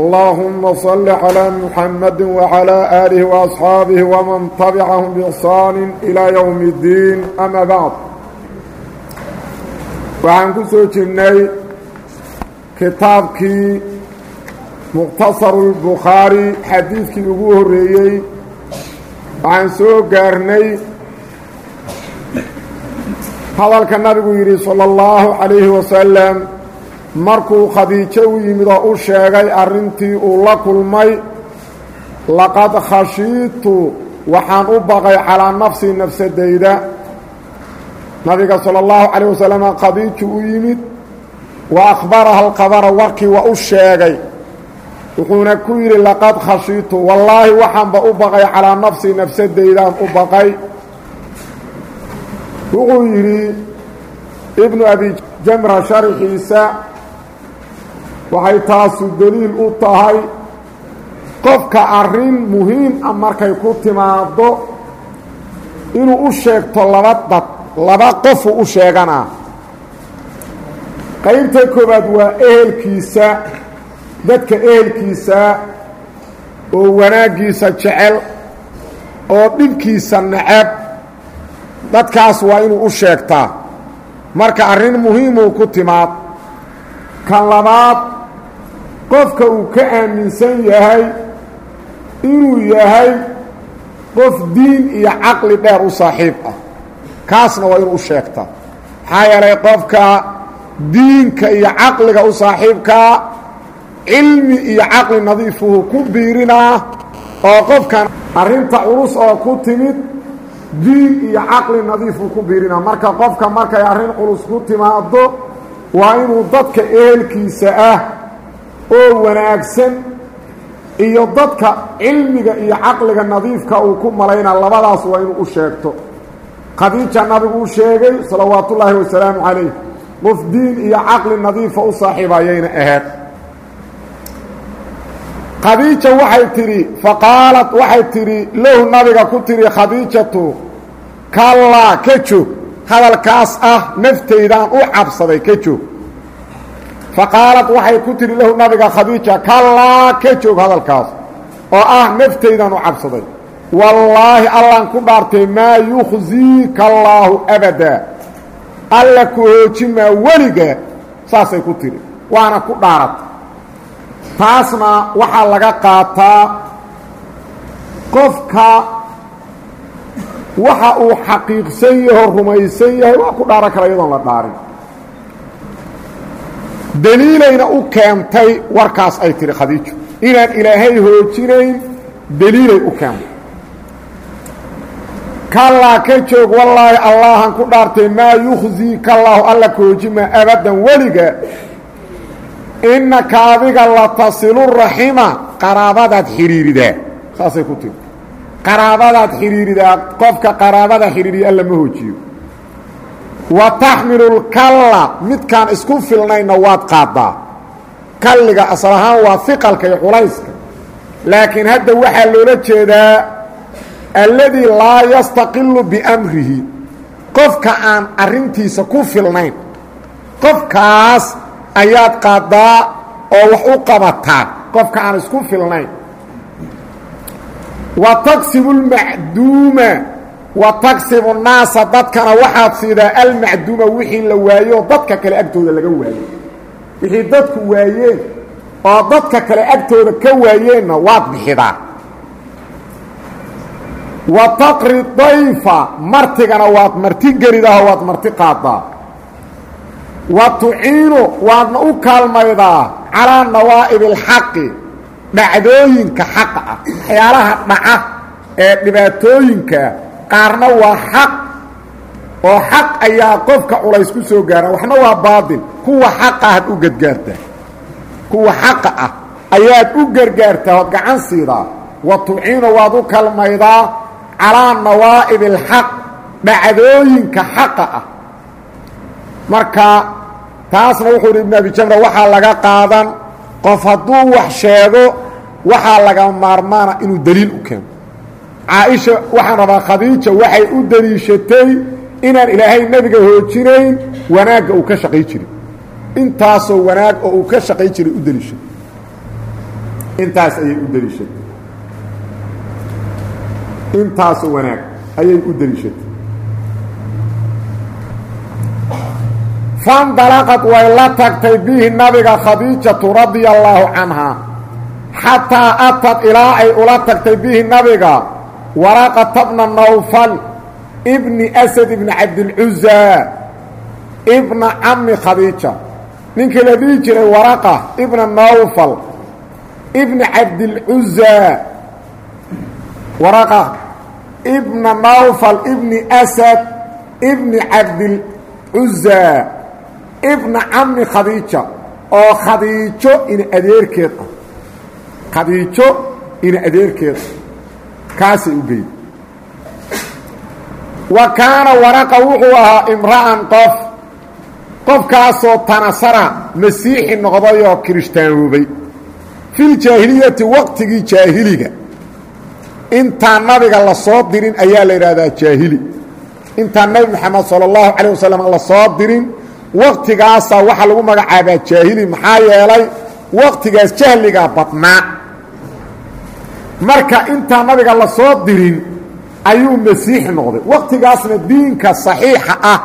allahuma salli calaa muxamadi wacalaa aalihi waasxaabihi waman tabicahum biixsaani ilaa yowmi اddiin ama bacd waxaan ku soo jirnay kitaabkii muqtasaru lbukhaari xadiidkii ugu horreeyey. Waxaan soo gaarnay hadalka nabigu yidhi sala اllahu calayhi wasalam markuu khadiijo u yimid oo u sheegay arrintii uu la kulmay laqad khashiitu waxaan u baqay calaa nafsii nafsadayda. Nabiga salى اllahu calayh wasalam khadiiju u yimid wa akhbaraha alqabara warkii waa u sheegay. Wuxuuna ku yidhi laqad khashiitu wallaahi waxaanba u baqay calaa nafsii nafsadaydaan u baqay. Wuxuu yidhi ibnu abi jamra sharxiisa waxay taasu deliil u tahay qofka arrin muhiim a markay ku timaaddo inuu u sheegto laba dad laba qofuu u sheeganaa qaybta koowaad waa ehelkiisa dadka ehelkiisa oo wanaaggiisa jecel oo dhibkiisa necab dadkaas waa inuu u sheegtaa. Marka arrin muhiimuu ku timaad kan labaad qofka uu ka aaminsan yahay inuu yahay qof diin iyo caqli dheer u saaxiib ah. Kaasna waa inuu u sheegtaa maxaa yeelay qofka diinka iyo caqliga u saaxiibkaa cilmi iyo caqli nadiifuhu ku biirinaa oo qofkan arrinta culus oo ku timid diin iyo caqli nadiifuu ku biirinaa marka qofka markay arrin culus ku timaado waa inuu dadka ehelkiisa ah oo wanaagsan iyo dadka cilmiga iyo caqliga nadiifka uu ku malaynaa labadaas waa inuu u sheegto. Khadiija nabigu u sheegay salawaatu ullaahi wasalaamu calayh qof diin iyo caqli nadiifa u saaxiiba ayayna khadiija waxay tidhi faqaalad waxay tidhi lahu nabiga ku tidhi khadiijatu kallaa ka joog hadalkaas ah naftaydaan u cabsaday ka joog. Faqaalad waxay ku tidhi lahu nabiga khadiija kallaa ka joog hadalkaas oo ah naftaydaan u cabsaday. Wallaahi allaan ku dhaartay maa yukhziika allaahu abadaa alla ku hoojimaa weliga saasay ku tidhi. Waana ku dhaaratay taasna waxaa laga qaataa qofka waxa uu xaqiiqsan yaho rumaysan yahay waa ku dhaaran kara iyadoon la dhaarin. Deliilayna u keentay warkaas ay tihi khadiijo inaan ilaahay hoojinayn deliilay u keentay. Kallaa ka joog wallaahi allahan ku dhaartay maa yukhziika allaahu alla ka hoojimaa abaddan weliga innaka adiga la tasilu raxima qaraabadaad xidhiiridaa saasay ku tiri qaraabadaad xidhiiridaa qofka qaraabada xidhiiriya alla ma hoojiyo. Wa taxmilu lkalla midkaan isku filnaynna waad qaaddaa kalliga asal ahaan waa hiqalka iyo culayska. Laakiin hadda waxaa loola jeedaa alladii laa yastaqilu biamrihi. Qofka aan arrintiisa ku filnayn qofkaas ayaad qaaddaa oo wax u qabataa qofka aan isku filnayn wa taksibu almacduuma wa taksibu naasa dadkana waxaad siidaa almacduuma wixii la waayo. dadka kale agtooda laga waayo wixii dadku waayeen oo dadka kale agtooda ka waayeenna waad bixidaa. wa taqri dayfa martigana waad marti gelidaao waad marti qaaddaa wa tuciinu waadna u kaalmaydaa. calaa nawaa'ibi alxaqi dhacdooyinka xaqa ah waxyaalaha dhaca ee dhibaatooyinkaa qaarna waa xaq. Oo xaq ayaa qofka culays ku soo gaara waxna waa baadil kuwa xaqa aad u gadgaartaa kuwa xaqa ah ayaad u gargaartaa ood gacan siidaa. Wa tuciinu waad u kalmaydaa calaa nawaa'ib alxaq dhacdooyinka xaqa ah. Marka taasna wuxuu yidhi ibnu abi jamra waxaa laga qaadan qof hadduu wax sheego waxaa laga maarmaana inuu deliil u keeno. Caaisha waxaan rabaa khadiija waxay u deliishatay inaan ilaahay nebiga hoojinayn wanaagga uu ka shaqay jiray. Intaasoo wanaag oo uu ka shaqay jiray u deliishatay intaas ayay u deliishatay intaasoo wanaag ayay u deliishatay fandalaqad way la tagtay bihi nabiga khadiijatu radia allaahu canhaa xataa atad ilaa ay ula tagtay bihi nabiga waraqata bna nawfal ibni asad ibni cabdilcuzaa ibna cami khadiija. Ninkii la dhihi jiray waraqa ibna nawfal ibni cabdilcuzaa waraqa ibna nawfal ibni asad ibni cabdilcuzaa ibna cami khadiija oo khadiijo ina adeerkeed ah khadiijo ina adeerkeed ah kaasay u geyda wa kaana waraqa wuxuu ahaa imra'an qof. Qofkaasoo tanasara masiixi noqdayoo kirishtaanoobay filjaahiliyati waqtigii jaahiliga. Intaan nabiga la soo dirin ayaa la yidhaahdaa jaahili. Intaan nebi moxamed sala allahu calayh wasalam la soo dirin waqtigaasaa waxaa lagu magacaabaa jaahili maxaa yeelay? Waqtigaas jahligaa badnaa marka intaan nabiga la soo dirin ayuu masiixi noqday. Waqtigaasna diinka saxiixa ah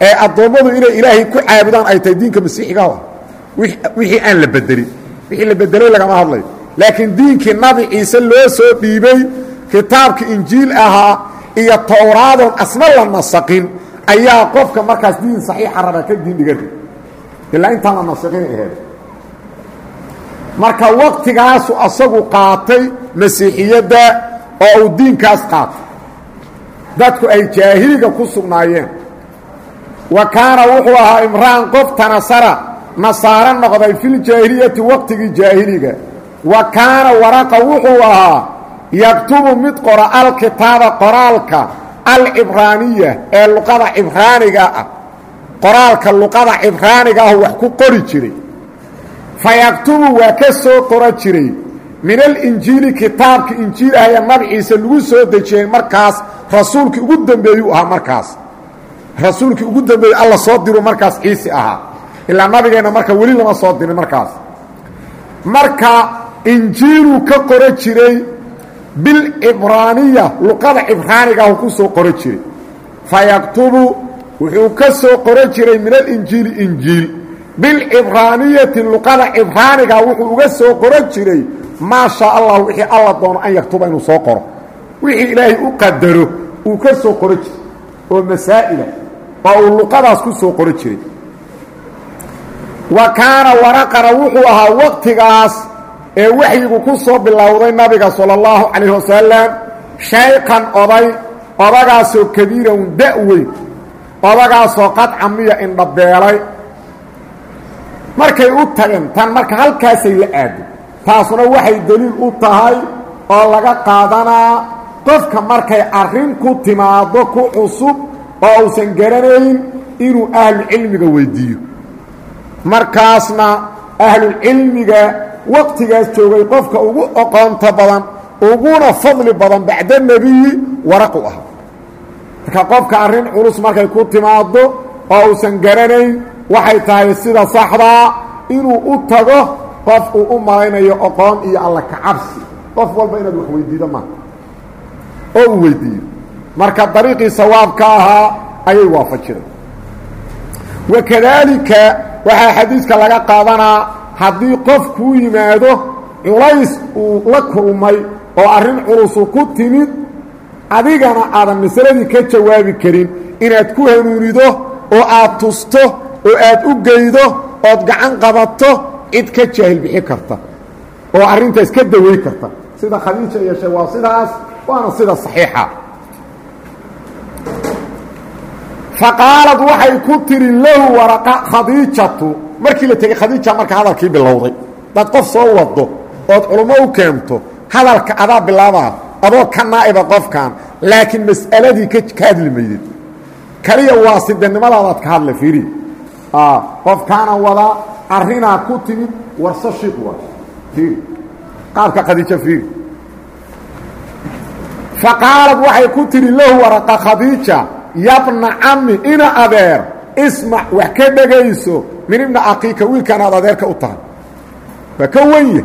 ee addoommadu inay ilaahay ku caabudaan ay tahay diinka masiixiga ah. Wixii aan la bedelin wixii la bedelay lagama hadlayo laakiin diinkii nabi ciise loo soo dhiibay kitaabka injiil ahaa iyo towraadoon asna la nasaqin ayaa qofka markaas diin saxiixa raba ka diin dhigana ilaa intaan la nasaqin aheed marka waqtigaasu asagu qaatay masiixiyadda oo uu diinkaas qaatay. Dadku ay jaahiliga ku sugnaayeen. Wa kaana wuxuu ahaa imra'an qof tanasara nasaaro noqday filjaahiliyati waqtigii jaahiliga. Wa kaana waraqa wuxuu ahaa yaktubu mid qora alkitaaba qoraalka alcibraaniya ee luqada cibraaniga ah. Qoraalka luqada cibraaniga ah wax ku qori jiray fa yaktubu waa ka soo qora jiray min alinjiili kitaabka injiil ah ee nabi ciise lagu soo dejiyey markaas rasuulkii ugu dambeeyuu ahaa markaas rasuulkii ugu dambeeyey alla soo diru markaas ciise ahaa ilaa nabigeenna marka weli lama soo dirin markaas marka injiiluu ka qora jiray bilcibraaniya luqada cibraaniga ah ku soo qora jiray fa yaktubu wuxuu ka soo qora jiray min alinjiili injiil bilcibraaniyati luqada cibraaniga wuxuu uga soo qoran jiray maa shaa allah wixii alla doono an yaktuba inuu soo qoro. Wixii ilaahay u qadaro uu ka soo qoro jiray. Oo masaa'ila oo uu luqadaas ku soo qoro jiray. Wa kaana waraqana wuxuu ahaa waqtigaas ee waxyigu ku soo bilowday nabiga sala allahu calayh wasalam shaykan oday odagaasoo kabiiran da-weyn odagaasoo qadcamiya indhabeelay markay u tageen tan marka halkaasay la aado taasuna waxay deliil u tahay oo laga qaadanaa qofka markay arrin ku timaado ku cusub oo uusan garanayn inuu ahlucilmiga weyddiiyo markaasna ahlucilmiga waqtigaas joogay qofka ugu oqoonto badan uguna fadli badan bacda nebiyi waraqu ah. Marka qofka arrin culus markay ku timaado oo uusan garanayn waxay tahay sida saxdaa inuu u tago qof uu u malaynayo oqoon iyo alla kacabsi qof walba inaad wax weydiido maa oo uu weydiiyo. Marka dariiqii sawaabka ahaa ayay waafajireen wakadaalika waxaa xadiiska laga qaadanaa haddii qof kuu yimaado culays uu la kulmay oo arrin culusu ku timid adigana aadan masaladii ka jawaabi karin inaad ku hanuunido oo aad tusto oo aad u geydo ood gacan qabato cid ka jaahil bixi karta oo arrintaas ka dawey karta. Sida khadiija yeeshay waa sidaas waana sida saxiixa. Faqaalad waxay ku tiri lahu waraqa khadiijatu. Markii la tegey khadiija marka hadalkii bilowday. Dad qof soo wado ood culummo u keento hadalka adaa bilaabaa adoo ka naa'iba qofkan laakiin mas'aladii ka hadli maydid kaliya waa sidanimadaadaad ka hadla fiiri qofkaana wadaa arrinaa ku timid warso shiiq waa fiiri qaabka khadiijo fiiri faqaalad waxay ku tidhi lahu waraqa khadiija yabna cami ina adeer ismac wax ka dhegayso min ibna aqiika wiilkaan aad adeerka u tahay. Waa ka wenya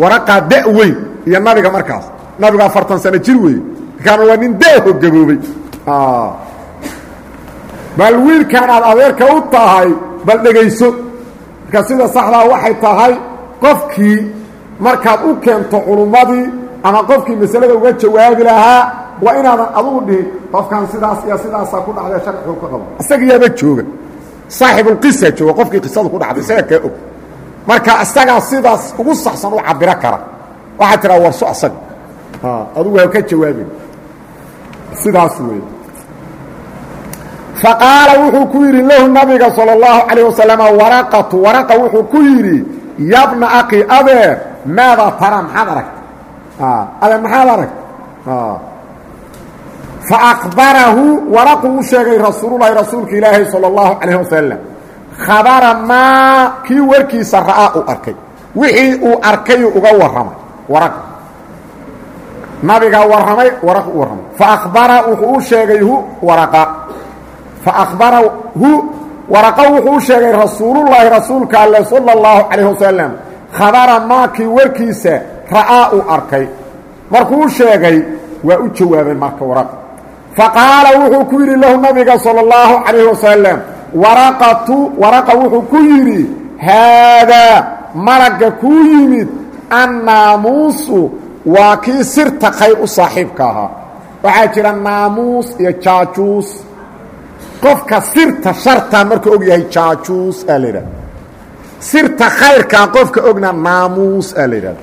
waraqaa da weyn iyo nabiga markaas. Nabigu afartan sano jir weeye. Markaana waa nin daaho gaboobay bal wiilkaan aad adeerka u tahay bal dhegayso. Marka sida saxdaa waxay tahay qofkii markaad u keento culummadii ama qofkii masalada uga jawaabi lahaa waa inaadan adugu dhihin qofkan sidaas iyo sidaasaa ku dhacday sharcigu ka qabo. Isagiyaaba jooga. Saaxibulqisa jooga qofkii qisadu ku dhacday isaga kaa og. Marka isagaa sidaas ugu saxsan u cabiro kara. Waxaad tiraa warso asaga. Adugu ha ka jawaabin. Sidaas weeye faqaala wuxuu ku yidhi lahu nabiga salى اllahu calayه wasalama waraqatu waraqa wuxuu ku yidhi yabna aki adeer maadaa taraa maxaad aragta adeer maxaad aragta faakbarahu waraqu u sheegay rasuululahi rasuulka ilaahi salى اllahu calayh wasalam khabara maa kii warkiisa ra'aa uu arkay wixii uu arkay uga warramay waraqa nabigaa warramay waraq u warramay faakbara wuxuu u sheegay hu waraqa faahbarahu waraqo wuxuu u sheegay rasuululaahi rasuulka alle sala allahu calayh wasalam khabara maakii warkiisa ra'aa uu arkay markuu u sheegay waa u jawaabay marka waraqa faqaala wuxuu ku yidhi lahu nabiga sala allahu calayh wasalam waraqatu waraqa wuxuu ku yidhi haadaa malagga kuu yimid annaamuusu waa kii sirta u saaxiibka ahaa waxaa jira naamuus iyo jaajuus qofka sirta shartaa marka og jaajuus aa la yidhahda. Sirta khayrkaa qofka ogna naamuus aa la yidhahda.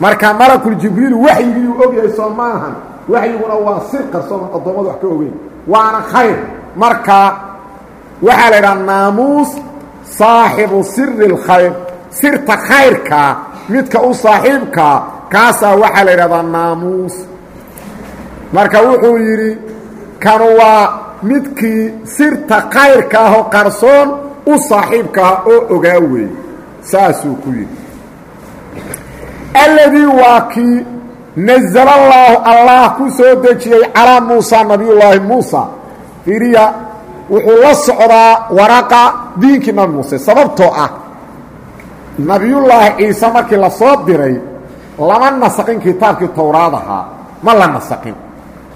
Marka malakuljibriil waxyigiyuu og yahay soo maahan waxyiguna waa sir qarsoon addoommada wax ka ogeyn. Waana khayr. Marka waxaa la yidhaha naamuus saaxibu siri اlkhayr sirta khayrkaa midka u saaxiibkaa kaasaa waxaa la yidhahdaa naamuus marka wuxuu yidhi kanu waa midkii sirta khayrka ahoo qarsoon u saaxiibkaah oo ogaa weeye saasuu ku yidhi. Alladii waa kii nazala allaahu allah ku soo dejiyey calaa muusa nabiyullaahi muusa fiiriya wuxuu la socdaa waraqa diinkii nabi muuse sababtoo ah nabiyullaahi ciise markii la soo diray lama nasaqin kitaabkii towraad ahaa ma la nasaqin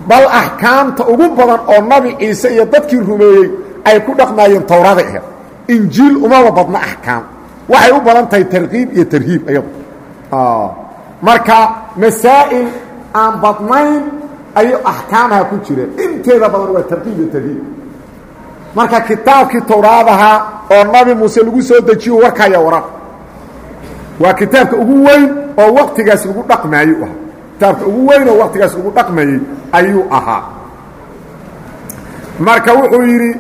bal axkaamta ugu badan oo nabi ciise iyo dadkii rumeeyey ay ku dhaqmaayeen towrada aheed injiil umaba badna axkaam. Waxay u badan tahay tarkiib iyo tarhiib iyadu marka masaa'il aan badnayn ayuu axkaamaha ku jireen inteeda badan waa tarkiib iyo tarhiib. Marka kitaabkii towraadaha oo nabi muuse lagu soo dejiyo warkaya waraq waa kitaabka ugu weyn oo waktigaas lagu dhaqmaayey u ahaa kitaabka ugu weyn oo waktigaas lagu dhaqmayey ayuu ahaa. Marka wuxuu yidhi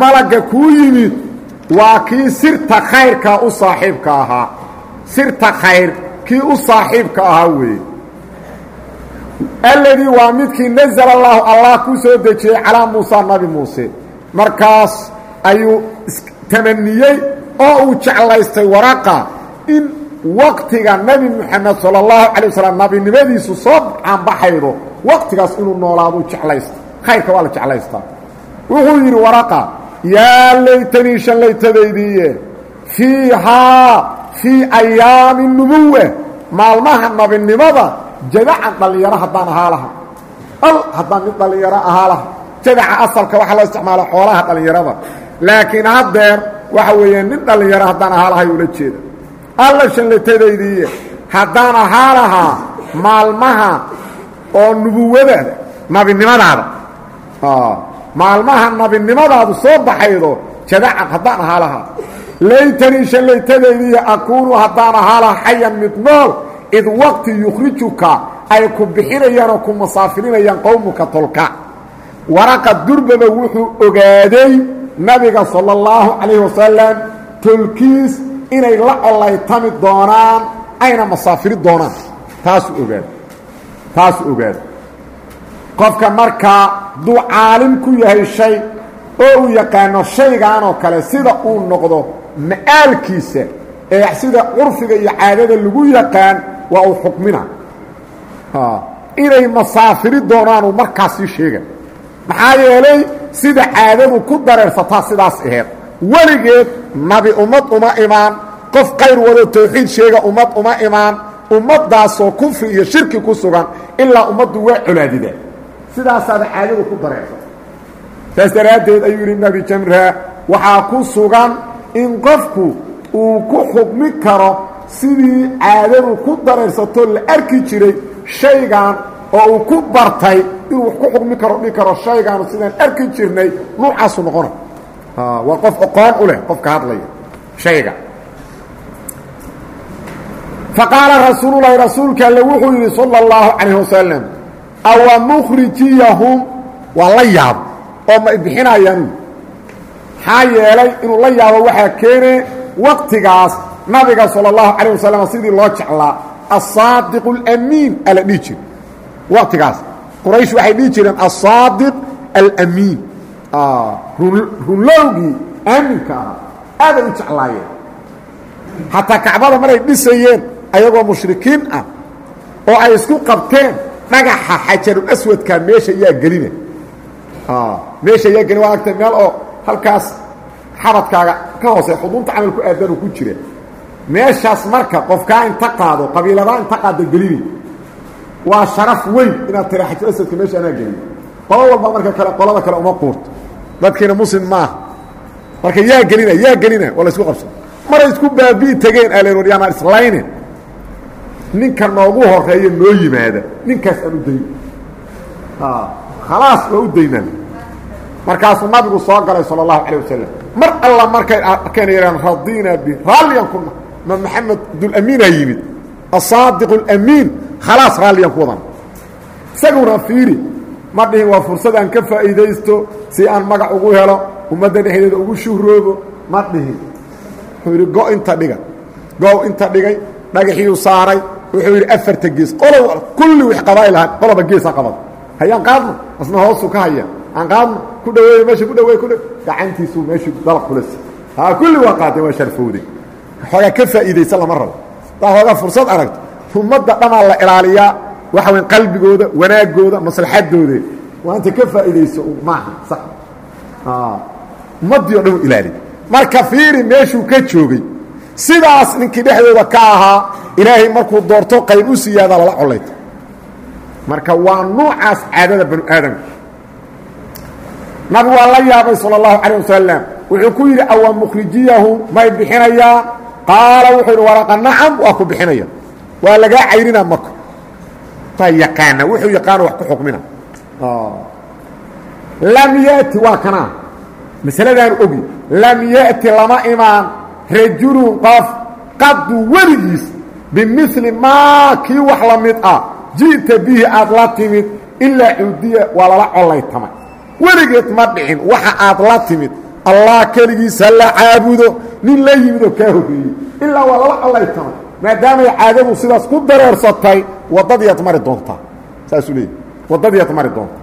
malagga kuu yimid waa kii sirta khayrkaa u saaxiibka ahaa. Sirta khayr kii u saaxiibka ahaa weeye. Alladii waa midkii nazala allaahu allah ku soo dejiyey calaa muusa nabi muuse. Markaas ayuu tamaniyey oo uu jeclaystay waraqa in waktiga nebi moxamed sala allahu calay wasalam nabinimadiisu soo caanbaxaydo waktigaas inuu noolaaduu jeclaysta khayrka waa la jeclaystaa wuxuu yidhi waraqa yaa laytanii shallaytadaydiiye fiihaa fii ayaami nubuwa maalmaha nabinimada jadacan dhallinyaro haddaan ahaa laha al haddaan mid dhallinyaro ahaa laha jadaca asalka waxaa loo isticmaala xoolaha dhallinyarada laakiin haddeer waxa weeye nin dhallinyaro haddaan ahaa lahay ula jeeda alla shallatadaydiiye haddaan ahaa lahaa maalmaha oo nubuwadaada nabinimadaada. Maalmaha nabinimadaadu soo baxaydo jadacan haddaan ahaa. Lahaa laytanii shallaytadaydiiye akuunu haddaan ahaa lahaa xayan mid nool id waqti yukhrijuka ay ku bixinayaan oo ku masaafirinayaan qowmuka tolka. Waraqa durbaba wuxuu ogaaday nabiga sala اllahu calayh wasalam tolkiis inay la collaytami doonaan ayna masaafiri doonaan. Taasuu ogaada taasuu ogaada qofka markaa hadduu caalim ku yahay shay oo uu yaqaano shaygan oo kale sida uu noqdo ma'aalkiisa ee sida curfiga iyo caadada lagu yaqaan waa uu xukmina. Inay masaafiri doonaanuu markaas sii sheega maxaa yeelay sida caadadu ku dareersataa sidaas aheed weligeed nabi ummad uma imaan qof qayr wado tawxiid sheega ummad uma imaan ummaddaasoo kufri iyo shirki ku sugan ilaa ummaddu waa colaadida. Sidaasaaba caadadu ku dareersata saas daraaddeed ayuu yidhi nabi jamra waxaa ku sugan in qofku uu ku xukmi karo sidii caadadu ku dareersato la arki jiray shaygan oo uu ku bartay inuu wax ku xukmi karo dhihi karo shaygaanu sidaan arki jirnay nuucaasu noqona Ah, waa qof oqoon u leh qofka hadlaya hayga faqaala rasuululahi rasuulka alle wuxuu yidhi sala اllahu calayh wasalam awa mukhrijiyahum? Waa la yaabo oo ma ibixinayaan maxaa yeelay inuu la yaabo waxaa keenee waqtigaas nabiga sala اllahu calayh wasalam sidii loo jeclaa asaadiq alamiin ala dhihi jir. Waqtigaas quraysh waxay dhihi jireen asaadiq alamiin runlowgii aaminka ahaa aaday u jeclaayeen. Xataa kacbada maray dhisayeen ayagoo mushrikiin ah oo ay isku qabteen dhagaxa xajarul aswadka meesha yaa gelina meesha yaa gelina waa agtay meel oo halkaas xabadkaaga ka hoose xudunta camal ku aadanu ku jira meeshaas marka qofkaa inta qaado qabiiladaa inta qaado gelinay waa sharaf weyn inaad tira xajarul aswadka meesha anaa gelin. Qolo walba marka kale qolada kale uma quurto dadkiina muslim maaha marka yaa gelina yaa gelina waa la isku qabsan maray isku baabi'i tegeen aalen waryaanaan islaynin ninka noogu horeeya noo yimaada ninkaas aan u dayn khalaas waa u daynaan markaasuu nabigu soo galay salى الlahu عalيه wasalam mar alla markay arkeen yahahn radina bi raalliyan kuna ma maxamed dulamiina yimid asaadiq اlamiin khalaas raalliyan ku wadan isaguna fiiri ma dhihin waa fursad aan ka faa'iidaysto si aan magac ugu helo ummadda dhexdeeda ugu shuhroobo ma dhihin wuxuu yidhi go inta dhiga goow inta dhigay dhagaxiiu saaray. Wuxuu yidhi afarta gees qolow kulli wix qabaa'il ahaan qoloba geesa qabada hayaan qaadno asna hoosuu ka haya. Aan qaadno ku dhaweey meesha ku dhaweey ku dh gacantiisuu meeshuu dalaq kula si haa kulli waa qaateen waa sharfowday. Xoogaa ka faa'iidaysa lama rabo. Daa hoogaa fursad aragto ummadda dhamaa la ilaaliyaa waxa weyn qalbigooda wanaagooda maslaxadooda waa inta ka faa'iidayso maaha sax ummaddii o dhan u ilaaliy marka fiiri meeshuu ka joogay sidaas ninkii dhexdooda ka ahaa ilaahay markuu doorto qayb u siyaada lala collayto marka waa nuucaas caadada banu aadamka nabigu waa la yaabay salى الlahu عalيه wasalam wuxuu ku yidhi awa mukhrijiyahu may bixinayaan qaala wuxuu yidhi waraqa nacam waa ku bixinaya waa lagaa cayrina marka taa yaqaana wuxuu yaqaano wax ku xukmina lam yأti waa kanaa masaladaan ogi. Lam yأti lama imaan. Rajulun qof qadu weligiis bimili maa kii wax la ah. Ji'ta bihi aad la timid ilaa cuudiya waa lala collaytamay weligeed ma dhicin waxa aad la timid allah keligiisa la caabudo nin la yimid kaa horreeyey ilaa waa lala collaytamay maadaamay caadadu sidaas ku dareersatay waddadiiad mari doontaa. Saasuu leeyay waddadiiad mari doontaa.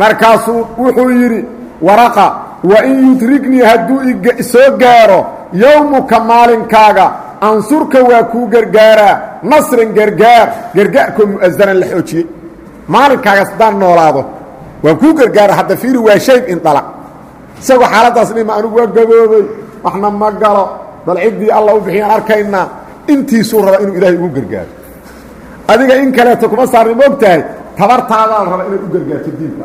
Markaasuu wuxuu yidhi waraqa wa in yudrignii hadduu isoo gaaro yowmuka maalinkaaga ansurka waa kuu gargaaraa nasran gargaar gargaarkoo mu'asanan la xoojiyey. Maalinkaagaas haddaan noolaado waan kuu gargaara hadda fiiri waa shayb indhala isagoo xaaladdaas dhima anugu waa gaboobay waxna ma galo bal ciddii alla u bixiyaan arkaynaa intiisuu rabaa inuu ilaahay ugu gargaaro. Adiga in kaleeto kuma saarni moog tahay tabartaadaa la rabaa u gargaarto diinka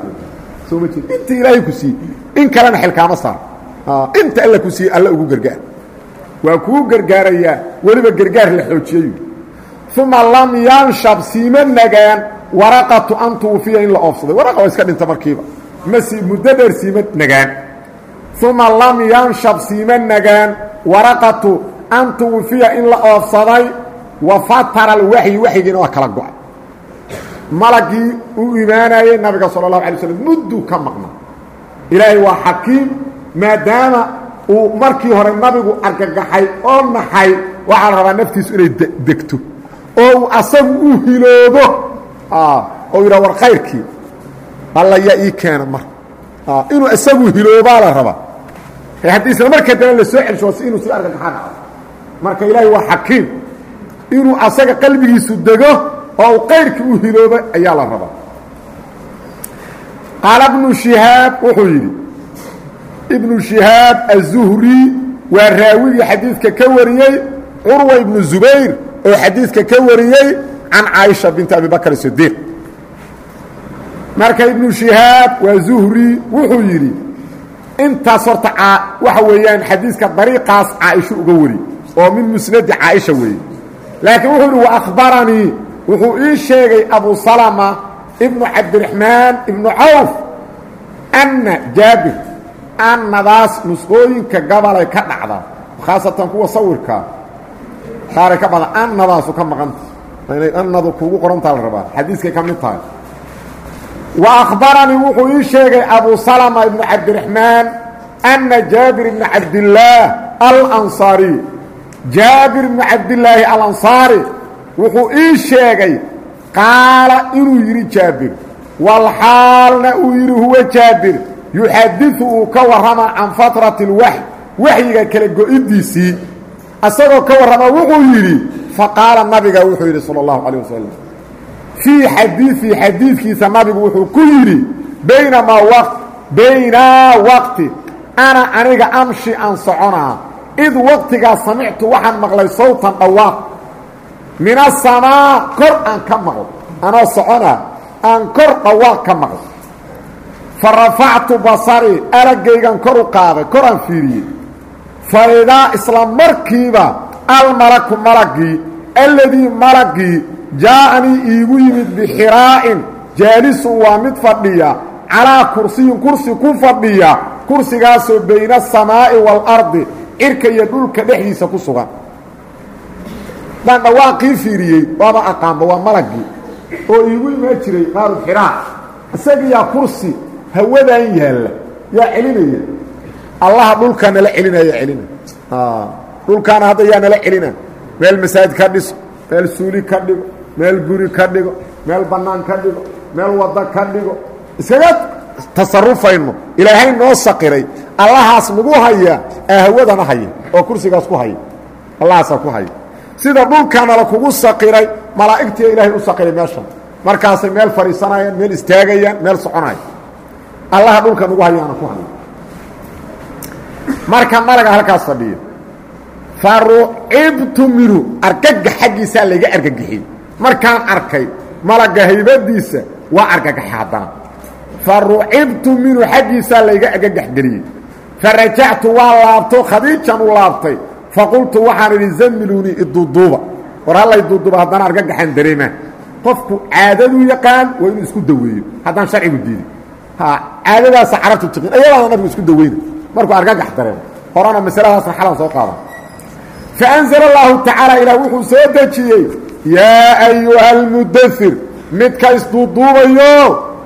soo ma jeed inta ilaahay ku siiyey in kalena xilkaama saar. Inta alla ku siiyey alla ugu gargaar. Waa kuu gargaarayaa weliba gargaar la xoojiyey. Uma lam yanshab siima nagaan waraqatu an tuufiya in la oofsaday. Waraqa waa iska dhinta markiiba. Ma sii muddo dheer siima nagaan uma lam yanshab siima nagaan waraqatu an tuufiya in la oofsaday wa fatara alwaxyi waxyigiina waa kala go'ay. Malagii u imaanayey nabiga sala اlahu alay slm mudduu ka maqna ilaahay waa xakiim maadaama uu markii hore nabigu argagaxay oo naxay waxaa la rabaa naftiisu inay degto. Oo uu asagu u hiloobo. Oo yidhah war khayrkii alla yaa ii keena mar. Inuu isagu hiloobaa la rabaa haddii isla markaa dana soo celsho si inuu sii argagaxa dhaco marka ilaahay waa xakiim. Inuu asaga qalbigiisu dego oo uu u hiloobo ayaa la rabaa. Qaala bnu shihaab wuxuu yidhi ibnu shihaab aلzuhri waa raawigii xadiidka ka wariyey curwa ibnu zubayr oo xadiidka ka wariyey can caaisha binti abi bakr sidiiq marka ibnu shihaab waa zuhri wuxuu yidhi intaas horta waxa weeyaan xadiidka dariiqaas caaisho uga wari oo min musnadi caaisha weeye. Laakiin wuxuu yidhi waأkhbaranii wuxuu ii sheegay abu salma ibnu cabdiraxmaan ibnu cawf anna jaabir annadaas nusqooyinka gabalay ka dhacda khaasatan kuwa sawirkaa qaaray ka badan annadaasu ka maqanta inay annadu kuugu qorantaa la rabaa xadiiskay ka mid tahay wa akhbaranii wuxuu ii sheegay abu salma ibnu cabdiraxmaan anna jaabir ibna cabdillaah alansaariy jaabir ibnu cabdillaahi alansaari wuxuu ii sheegay qaala inuu yidhi jaabir walxaalna uu yidhi huwa jaabir yuxadiu uu ka warrama can fatrati اlwaxy waxyiga kala go-idiisii asagoo ka warrama wuxuu yidhi faqaala nabiga wuxuu yidhi salى اllahu calيه wasalam fii xadiiثii xadiidkiisa nabigu wuxuu ku yidhi baynamaa waqt baynaa waqti ana aniga amshi aan soconaa. Id waqtigaa samictu waxaan maqlay sawtan dhawaaq. Min asamaa kor aan ka maqlo anoo soconaa aan kor dhawaaq ka maqlo fa rafactu basarii araggaygan kor u qaaday kor aan fiiriyey. Fa idaa isla markiiba almalaku malaggii alladii malaggii jaa'anii iigu yimid bixiraa'in. Jaalisun waa mid fadhiya. Calaa kursiyin kursi ku fadhiya. Kursigaasoo bayna asamaa'i waalardi cirka iyo dhulka dhexdiisa ku sugan. Daan dhawaaqii fiiriyey waaba aqaanba waa malaggii oo iigu imaan jiray qaaru xiraa isagiyaa kursi hawadan yaalla yaa celinaya. Allaha dhulkaa nala celinaya celina. Dhulkaana hadda yaa nala celina. Meel masaajid ka dhiso meel suuli ka dhigo meel guri ka dhigo meel bannaan ka dhigo meel waddo ka dhigo. Iskaga tasarufayno ilaahay noo saqiray. Allahaas nagu haya aa hawadana haya oo kursigaas ku haya allahaasaa ku haya sida dhulkanala kugu saqiray malaa'igtiia ilaahay u saqiray meeshan markaasay meel fadhiisanayaan meel istaagayaan meel soconaya allaha dhulka nagu hayaana ku haya marka malaga halkaas fadhiyo. Fa rucibtu minhu argagax xaggiisaa layga argagixiyey markaan arkay malaga haybadiisa waa argagaxay haddana fa rucibtu minhu xaggiisaa layga argagax geliyey. Fa rajactu waa laabto khadiijan u laabtay. Faqultu waxaan idhi zamilunii iduuduuba war hallay duuduuba haddana argagaxaan dareemaa. Qofku caadaduu yaqaan waa inuu isku daweeyo. Haddaan sharcigu diidin. Caadadaasa carabtu tiqin. Ayadaana nabigu isku daweyna. Markuu argagax dareemo. Horena masaladaasna xalan soo qaada faأnzl اllahu tacaala ilaah wuxuu soo yaa ayuha almudair midka isduuduubayo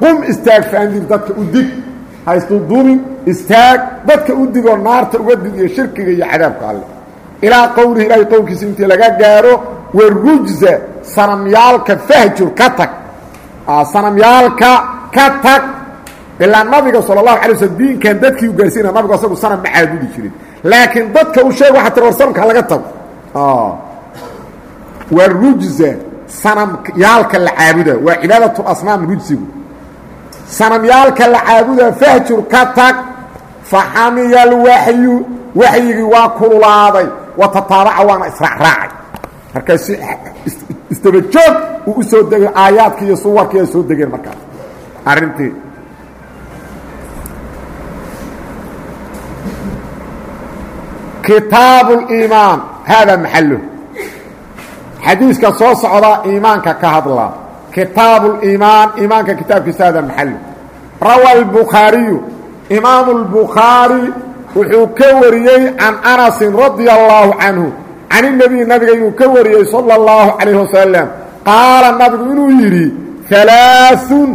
qum istaag faandir dadka u dig. Ha isduuduubin istaag dadka u digoo naarta uga dig iyo shirkiga iyo cadaabka alle. Ilaa qowlihi ilaahay qowlkiisa intii laga gaaro warujza sanamyaalka fahjur ka tag. Sanamyaalka ka tag. Ilaa nabiga sala allahu alay waslm diinkan dadkii u gaarsiina nabigu asagu sanam ma caabudi jirin. Laakiin dadka u sheeg waxaa tira war sanamka ha laga tago waa rujza sanam yaalka la caabuda. Waa cibaadaةulasnaam rujsigu sanam yaalka la caabuda fahjur ka tag faxamiya alwaxyu waxyigii waa kululaaday. Watataabaca waana israacraacay. Markaa si istabajoog uu u soo degay aayaadkii iyo suwarkiiay soo degeen markaas arrintii. Kitaabu اlimaan haadaa maxalo xadiiska soo socda iimaanka ka hadla kitaabu اliimaan iimaanka kitaabkiisa haadaa maxalo rawa اlbukhaariyu imaamu اlbukhaari wuxuu ka wariyey can anasin radia اllaahu canhu can الnebiy nabiga inuu ka wariyey salى اllahu calayh wasalam qaala nabigu inuu yidhi alaaثun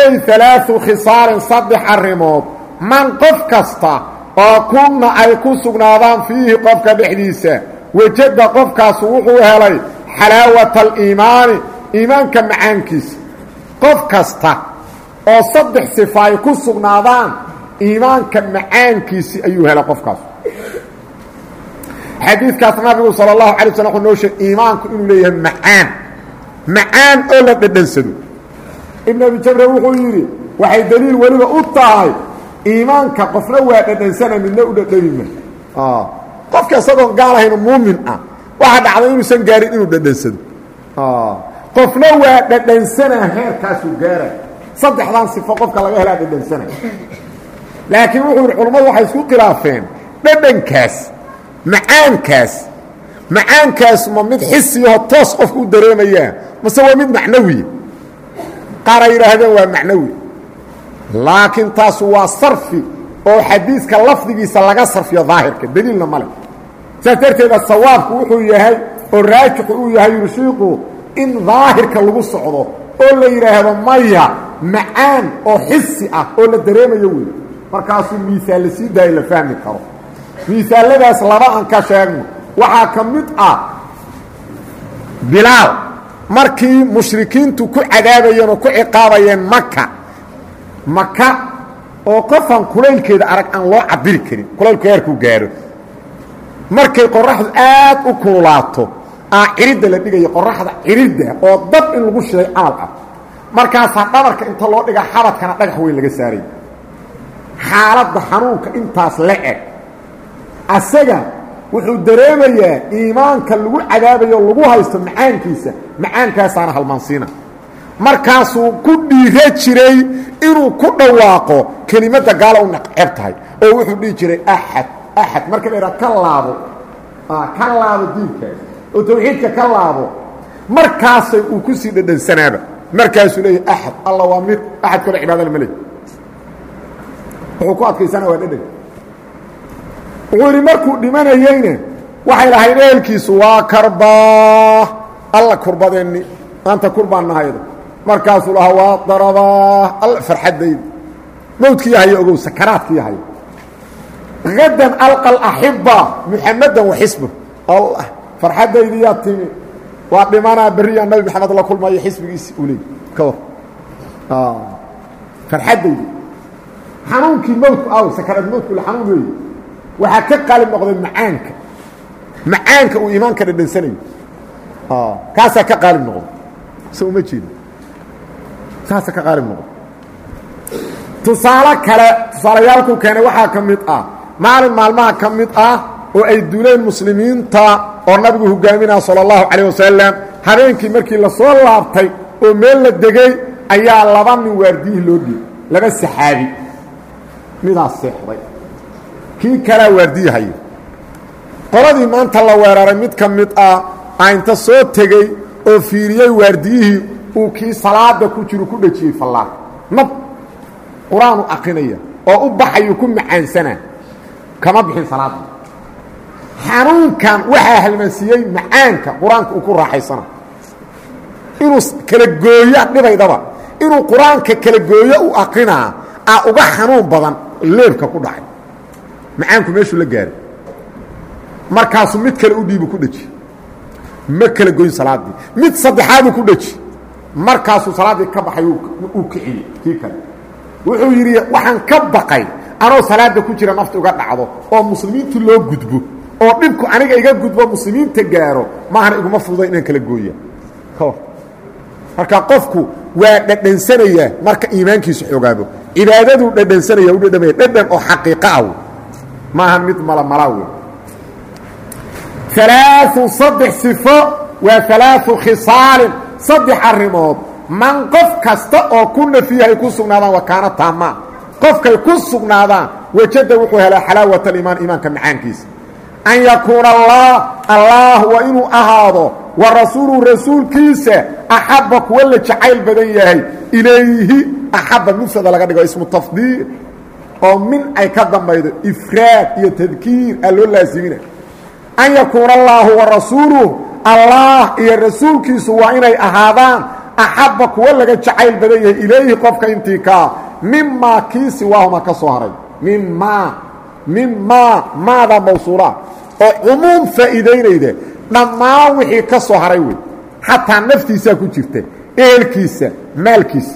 ey alaaثu khisaalin saddex arrimood man qof kasta oo kunna ay ku sugnaadaan fiihi qofka dhexdiisa wejada qofkaasu wuxuu helay xalaawata aliimaani iimaanka macaankiisa. Qof kasta oo saddex sifa ay ku sugnaadaan iimaanka macaankiisii ayuu helay qofkaas. Xadiidkaas nabigu sala allahu alay waslam wuxuu noo sheegay iimaanku inuu leeyahay macaan. Macaan oo la dhedhansado ibn abi jamre wuxuu yidhi waxay daliil weliba u tahay iimaanka qofna waa dhedhansana midna u dhedhamima qofka isagoon gaal ahayno muumin ah waxaa dhacday inuusan gaarin inuu dhedhansado qofna waa dhedhansanaa heerkaasuu gaara saddexdan sifo qofka laga helaa dhedhansana laakiin wuxuu yidhi culammadu waxay isku khilaafeen dhedhankaas macaankaas. Macaankaas ma mid xisiyaho toos qofku u dareemayaa mase waa mid macnawiya qaar ay yidhaahdeen waa macnawi. Laakiin taasu waa sarfi oo xadiiska lafdigiisa laga sarfiyo daahirka deliilna male saas darteeda sawaabku wuxuu yahay oo raajixu uu yahay yurshiiqu in daahirka lagu socdo oo la yidhaahdo maya macaan oo xisi ah oo la dareemayo wey markaasuu miisaal la sii daayo la fahmi karo. Miisaaladaas laba aan ka sheegno. Waxaa ka mid ah bilaal markii mushrikiintu ku cadaabayeen oo ku ciqaabayeen maka maka oo qofan kulaylkeeda arag aan loo cabiri karin kulaylku heerkuu gaaro markay qoraxdu aad u kululaato aa ciridda la dhigayo qoraxda ciridda oo dab in lagu shiday camal ah. Markaasaa dhabarka inta loo dhiga xabadkana dhagax weyn laga saaray. Xaaladda xanuunka intaas la eg. Asaga wuxuu dareemayaa iimaanka lagu cadaabayo lagu haysto macaankiisa macaankaasaana halmaansiina markaasuu ku dhiira jiray inuu ku dhawaaqo kelimadda gaala u naceb tahay oo wuxuu dhihi jiray axad axad marka la ka laabo ka laabo diinkaas oo tawxiidka ka laabo markaasay uu ku sii dhadhansanaaba markaasuu leeyahy axad alla waa mid axad kaloo cibaadana ma leh wuxuu ku adkaysana waa dhadhan wuxuu yidhi markuu dhimanayeyna waxay lahayd ehelkiisu waa karbaa alla kurbadeenni maanta kurbaan nahayda markaasuu lahaa waa darabaa alla farxaddayda mawdkii hayo ogow sakaraadkii gadan alqa alaxiba muxamadan wa xisba allah farxaddaydiyaa timi. Waa dhimanaa berriyaa nabi maxamed la kulmayo xisbigiisi uu leey ka war farxaddaydi xanuunkii mawdku aw sakaraad mawdku la xanuun weeye waxaa ka qaalib noqday macaanka. Macaanka uu iimaanka dhadhansanayo kaasaa ka qaalib noqday. Se uma jeedo. Kaasaa ka qaalib noqday. Tusaale kale tusaalayaalkuu keenay waxaa ka mid ah maalin maalmaha ka mid ah oo ay duleen muslimiinta oo nabigu hogaaminaa sala allahu calayh habeenkii markii la soo laabtay oo meel la degay ayaa laba nin waardiyihi loo dhiibay laba saxaabi. Midaa seexday. Kii kalaa waardiyahaya qoladii maanta la weeraray mid ka ah aa soo tegey oo fiiriyey waardiyihii uu kii salaada ku jiru ku dhejiyey fallaar. Nab qur'aanu oo u baxayuu ku macaansanaa kama bixin salaada xanuunkan waxaa halmansiiyey macaanka qur'aanka uu ku raaxaysana. Inuu kala gooya dhibaydaba. Inuu qur'aanka kala gooyo u aqrinaa aa uga xanuun badan leebka ku dhacay. Macaanku meeshuu la gaaray. Markaasuu mid kale u dhiibu ku dheji ma kala goyn salaaddii mid saddexaaduu ku dheji markaasuu salaaddii ka baxay uu kiciyey kii kale. Wuxuu yidhi waxaan ka baqay anoo salaada ku jira nafta uga dhacdo oo muslimiintii loo gudbo oo dhibku aniga iga gudbo muslimiinta gaaro maahana iguma fududa inaan kala gooya. Marka qofku waa dhadhansanayaa marka iimaankiisu xoogaabo cibaadaduu dhadhansanaya u dhadhamaya dhadhan oo xaqiiqa ah maaha mid malamalaa wey alaau saddex sifo waa alaau khisaalin saddex arrimood. Man qof kasta oo ku nafiya ay ku sugnaadaan wakaana taamaa qofkay ku sugnaadaan wejada wuxuu helaa xalaawat aliimaan iimaanka macaankiisa. An yakuuna allah allah waa inuu ahaado wa rasuulu rasuulkiisa axabba kuwa la jacayl badan yahay ilayhi axabba mufsada laga dhigo ismu tafdiil oo min ay ka dambaydo ifraad iyo tadkiir aa loo laasimina an yakuuna allaahu wa rasuuluh allah iyo rasuulkiisu waa inay ahaadaan axabba kuwa laga jacayl badan yahay ilayhi qofka intii kaa mimaa kii siwaahuma ka soo haray. Mimaa min maa maada mawsuulaa oo cumuum faa'iidaynayda dhammaan wixii ka soo haray wey. Xataa naftiisaa ku jirta. Ehelkiisa maalkiisa.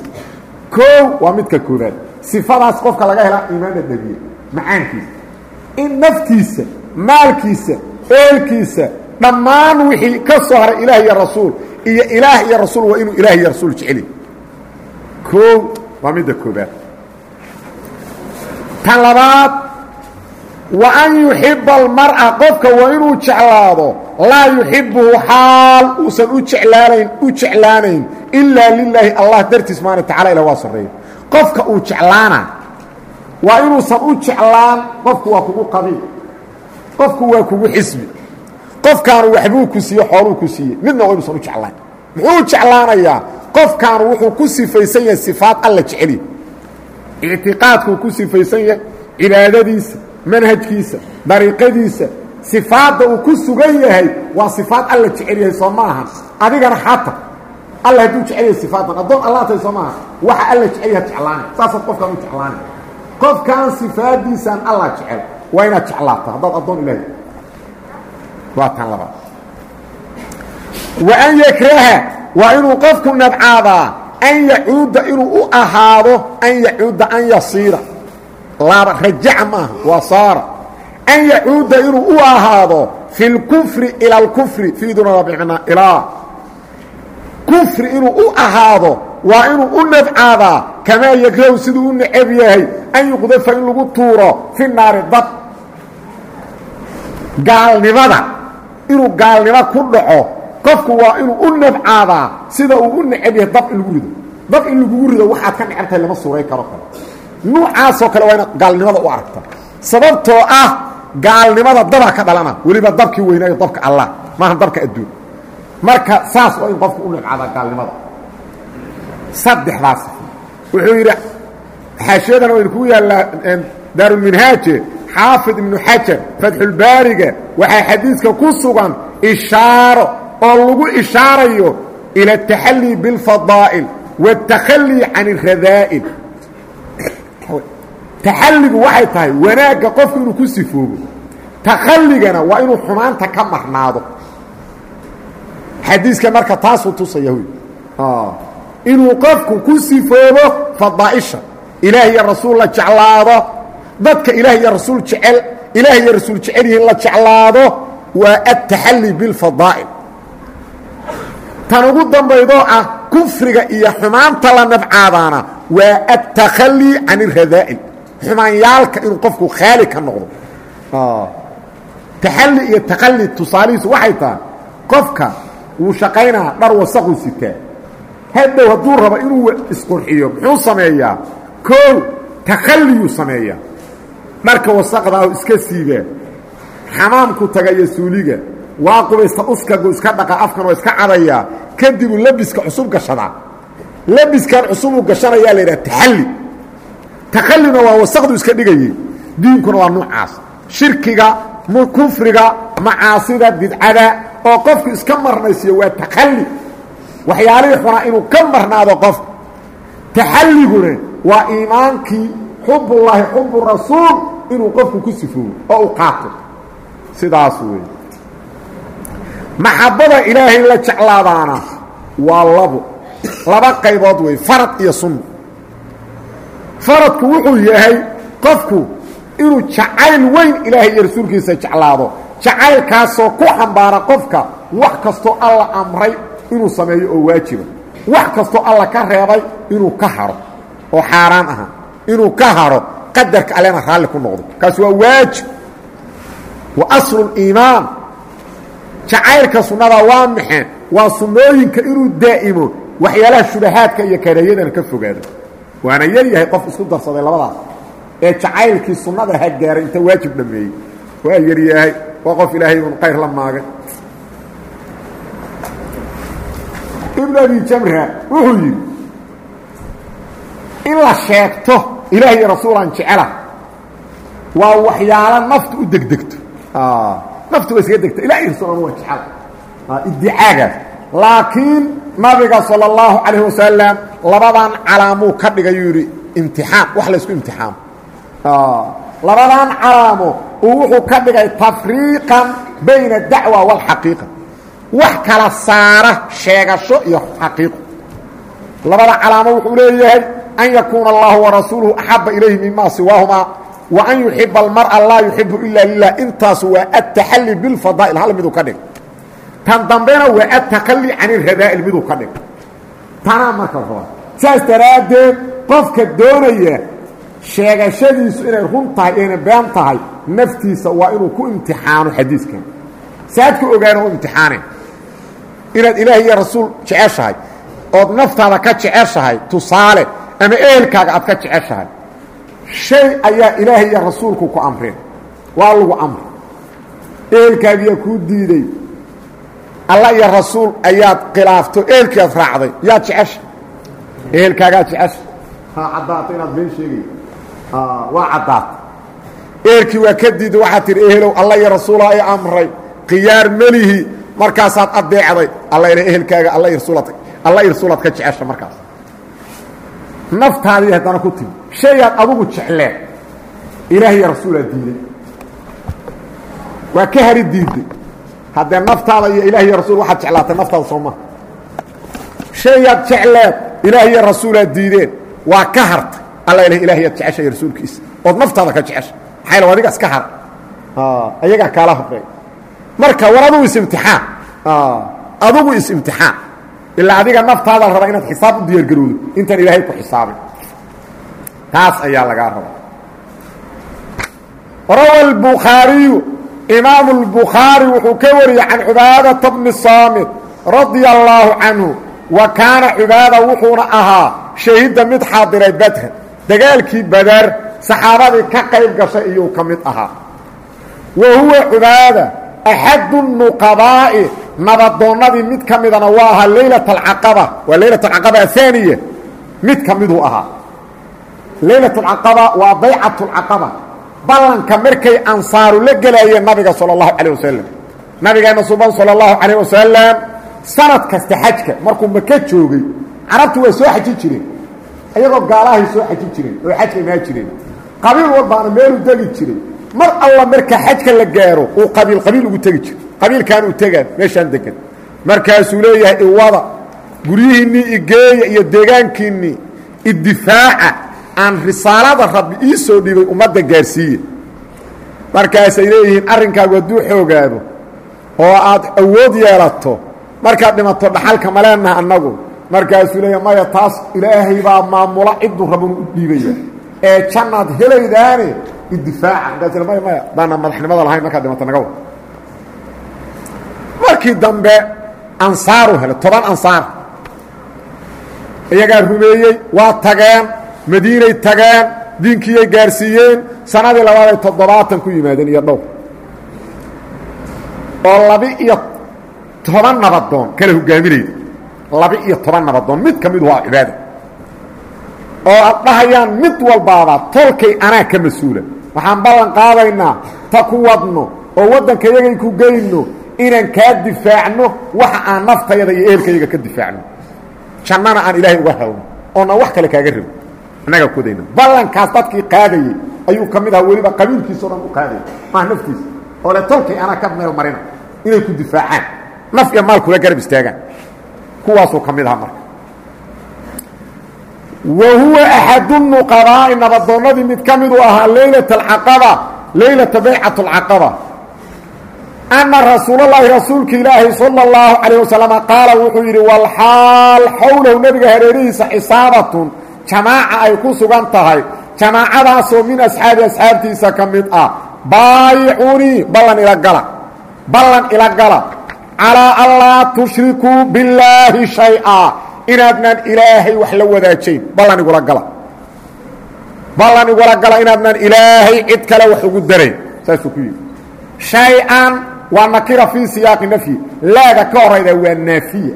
Koow waa midka koobaad sifadaas qofka laga helaa iimaan dhadhabiye macaankiisa. In naftiisa maalkiisa ehelkiisa dhammaan wixii ka soo haray ilaah iyo rasuul iyo ilaah iyo rasuul waa inuu ilaah iyo rasuul jeceli. Koow waa midda koobaad tan labaad wa an yuxiba almar'a. Qofka waa inuu jeclaado. Laa yuxibuhu xaal. Uusan u jeclaanayn u jeclaanayn. Ilaa lilaahi allah. Dartiis maana tacala ilah waa sarreeya. Qofka uu jeclaana waa inuusan u jeclaan qofku waa kugu qabiil. Qofku waa kugu xisbi. Qofkaanu waxbuu ku siiye xooluu ku siiyey. Midna waa inuusan u jeclaan. Muxuu jeclaanayaa qofkaanu wuxuu ku sifaysan yahay sifaad alla jeceliya ictiqaadkuu ku sifaysan yahay cibaadadiisa manhajkiisa dariiqadiisa. Sifaadda uu ku sugan yahay waa sifaad alla jecel yahay soo ma aha. Adigana xata alla hadduu jecel yahay sifaadan addoon allah tahay soo maaha waxa alla jecel yaha jeclaanay. Saasaad qofkaan u jeclaanay. Qofkaan sifaadiisaan allah jecel waa inaad jeclaata haddaad addoon ilaahay. Waa tan labaad. Wa an yakraha waa inuu qofku nabcaadaa an yacuudda inuu u ahaado an yacuudda an yasiira. Laaba rajaca maaha waa saara. An yacuudda inuu u ahaado fi اlkufri ila اlkufri fiiduna waa bimacnaa ilaa. Kufri inuu u ahaado waa inuu u nabcaadaa kamaa yakrahu siduu u necab yahay an yuqdafa in lagu tuuro fi naari dab gaalnimada inuu gaalnimo ku dhaco qofku waa inuu u nabcaadaa sida uu u necab yahay dab in lagu rido. Dab in lagugu rido waxaad ka necabtahay lama suuray karo. Kale nuucaasoo kale waa inaad gaalnimada u aragta sababtoo ah gaalnimada dabaa ka dhalana weliba dabkii weynaayo dabka allah maaha dabka adduun. Marka saas waa in qofku u nabcaadaa gaalnimada. Saddexdaas wuxuu yidhi xaashiyadana waynu kugu yaallaa daarulminhaaje xaafid ibnu xajar fatxulbaariga waxaa xadiiska ku sugan ishaaro oo lagu ishaarayo ila ataxallii biاlfadaa'il waاtakhallii can اradaa'il taxalligu waxay tahay wanaagga qofku inuu ku sifoobo takhalligana waa inuu xumaanta ka marnaado xadiiska marka taasuu tusaya wy inuu qofku ku sifoobo fadaa'isha ilaah iyo rasuul la jeclaado dadka ilaah iyo rasuul jecel ilaah iyo rasuul jecel yihiin la jeclaado waa aلtaxalli biاlfadaa'il tan ugu dambaydoo ah kufriga iyo xumaanta la nabcaadaana waa aلtakhallii can اradaa'il xumaanyaalka inuu qofku khaali ka noqdo. Taxalli iyo takalli tusaalihiisu waxay qofka wuu shaqaynaa dhar wasaquu sitaa haddow hadduu rabo inuu isqurxiyo muxuu sameeyaa? Koow takhalliyuu sameeyaa. Dharka wasaqdaa iska siibaa xamaamku taga suuliga waa qubaysta uskagu iska dhaqa afkan waa iska cadayaa kadibuu labiska cusub gashadaa. Labiskan cusubuu gashanayaa la yidhaha taxalli. Takhallina waa wasaqdu iska dhigayey. Diinkuna waa nuucaas. Shirkiga kufriga macaasida bidcada oo qofku iska marnaysiiyo waa takhalli waxyaalihii xunaa inuu ka marnaado qofku taxalliguna waa iimaankii xubullaahi xubu rasuul inuu qofku ku sifoobo oo u qaato. Sidaas weeye maxabbada ilaahay la jeclaadaana waa labo. Laba qaybood wey farad iyo sunna faradku wuxuu yahay qofku inuu jacayl weyn ilaahay iyo rasuulkiisa jeclaado. Jacaylkaasoo ku xambaara qofka wax kastoo alla amray inuu sameeyo oo waajiba wax kastoo alla ka reebay inuu ka haro oo xaaraan aha. Inuu ka haro qadarka allena raalli ku noqdo. Kaas waa waajib. Wa asluliimaan jacaylka sunnada waa maxeen waa sunnooyinka inuu daa'imo waxyaalaha shubahaadka iyo kareeyadana ka fogaado. Waana yar yahay qof isku darsaday labadaas. Ee jacaylkii sunnada ha gaaray inta waajib dhammeeyey waa yar yahay waa qof ilaahay un qayr la maagay. Ibn abi jamra wuxuu yidhi in la sheegto ilaah iyo rasuulaan jecela waa waxyaalo naftu u degdegto naftu waa iskaga degta ilah iyo rasuulan waa jecela iddicaagaas laakiin nabiga salى اllahu calayh wasalam labadan calaamuu ka dhigayuu yidhi imtixaan. Wax laysku imtixaamo labadan calaamo uu wuxuu ka dhigay tafriiqan bayna dacwa waalxaqiiqa wax kala saara sheegasho iyo xaqiiqo. Labada calaamo wuxuu leeyahay an yakuuna allahu warasuuluhu axaba ilayhi mima siwaahumaa wa an yuxiba almar'a laa yuxibu ila lilah intaas waa ataxalli bilfadaa'il hal miduu ka dhig tan dambena waa ataqali can iradaa'il miduu ka dhig tanaa marka raba saas daraaddeed qofka doonaya sheegashadiisu inay run tahay ayna been tahay naftiisa waa inuu ku imtixaano xadiiskan saad ku ogaana u imtixaane inaad ilaah iyo rasuul jeceshahay ood naftaada ka jeceshahay tusaale ama ehelkaaga aad ka jeceshahay shay ayaa ilaahay iyo rasuulku ku amreen waa lagu amray ehelkaagiyaa kuu diiday. Alla iyo rasuul ayaad khilaafto. Ehelkii aad raacday. Yaad jecesha ehelkaagaad jecesha ha caddaato inaad been sheegay. Waa caddaata ehelkii waa ka diiday waxaad tihi ehelow alla iyo rasuulaa i amray. Khiyaar melihi markaasaad adeecday alla ina ehelkaaga alla iyo rasuulaad alla iyo rasuulaad ka jecesha markaas naftaadii haddana ku timi. Shayaad adugu jecleen. Ilaah iyo rasuulaa diiday waa ka hari diiday haddee naftaada iyo ilaah iyo rasuul waxaad jeclaatay naftaada soo maha shayaad jecleed ilaah iyo rasuulaad diideen. Waa ka hartay. Alla ila ilahiyaad jecesha iyo rasuulkiisa. Ood naftaada ka jecesha maxaa adiga iska har ayagaa kaala horey marka war adugu is-imtixaan adugu is-imtixaan ilaa adiga naftaada la rabaa inaad xisaab u diyaargarowdo. Intaan ilaahay ku xisaabin. Taas ayaa lagaa rabaa rawa اlbukhaariyu imaam اlbukhaari wuxuu ka wariyey can cubaadata bni saamit radia allaahu wa kaana cubaada wuxuuna ahaa shahidda mid xaadiray badran dagaalkii badar saxaabadii ka qayb gashay iyuu ka ahaa. Wa huwa cubaada axadu nuqabaa'i nabadoonnadii mid ka midana waa ahaa laylat alcaqaba waa laylat alcaqaba ahaaniya mid ka miduu ahaa laylat alcaqaba waa baycat alcaqaba ballanka markay ansaaru la gelaayeen nabiga sala allahu calayh wasalam nabigeenna suban sala allahu calayh wasalam sanad kasta xajka markuu maka joogay carabtu waa soo xajin jireen iyagoo gaalahay soo xajin jireen oo xajka imaan jireen qabiil walbaana meeluu degi jiray mar alla marka xajka la gaaro uu qabiil qabiil ugu tegi jiro. Qabiilkaan u tegaan meeshaan degan. Markaasuu leeyahay iwada guryihiinnii igeeya iyo deegaankiinnii idifaaca aan risaalada rabbi ii soo dhibay ummadda gaarsiiye. Markaasay leeyihiin arrinkaagu hadduu xoogaado oo aad awood yeelato markaad dhimato dhaxalka ma annagu? Markaasuu leeyahay maya taas ilaahay baa maamula cidduu rabanu u dhiibaya. Ee jannaad helaydaane idifaaca markaas maya maya daana madaxnimada lahayn markaad dhimato naga wa markii dambe ansaaru helay toban ansaar iyagaa rumeeyey waa tageen madiinay tageen diinkiiyay gaarsiiyeen sanadii labaaday toddobaatan ku yimaadeen iyo dhowr oo laba-iyo toban nabadoon kala hogaaminayda laba-iyo toban nabadoon mid ka midu waa cibaada oo ad dhahayaan mid walbaaba tolkay anaa ka mas'uula waxaan ballan qaadaynaa ta ku wadno oo waddanka yagay ku geyno inaan kaa difaacno waxa aan naftayada iyo ehelkayaga ka difaacno. Jannana aan ilaahay uga hawno oonaan wax kale kaaga rabo. Annagaa kudayna ballankaas dadkii qaadayey ayuu ka mid ahaa weliba qabiilkiisa o dhan u qaadayay maa naftiisa. Oo le tolkay anaa ka meel marina inay ku difaacaan. Naf iyo maal kula garab istaagaan. Kuwaasuu ka mid ahaa marka wa huwa axadu nuqabaa'i nabadoonnadii mid ka miduu ahaa laylata alcaqaba laylata baycat alcaqaba anna rasuulallaahi rasuulka ilaahi sala اllahu calayh wasalama qaala wuxuu yidhi walxaal xowlahu nebiga hareerihiisa xisaabatun jamaaca ay ku sugan tahay jamaacadaasoo min asxaabi asxaabtiisa ka mid ah. Baayicunii ballan ila gala ballan ila gala. Calaa an laa tushrikuu billaahi shay-a inaadnaan ilaahay wax la wadaajayn. Ballan igula gala. Ballan igula gala inaadnaan ilaahay cid kale wax ugu darayn saasuu ku yidhi. Shay-an waa nakira fii siyaaqi nafyi. Laaga ka horayda waa naafiya.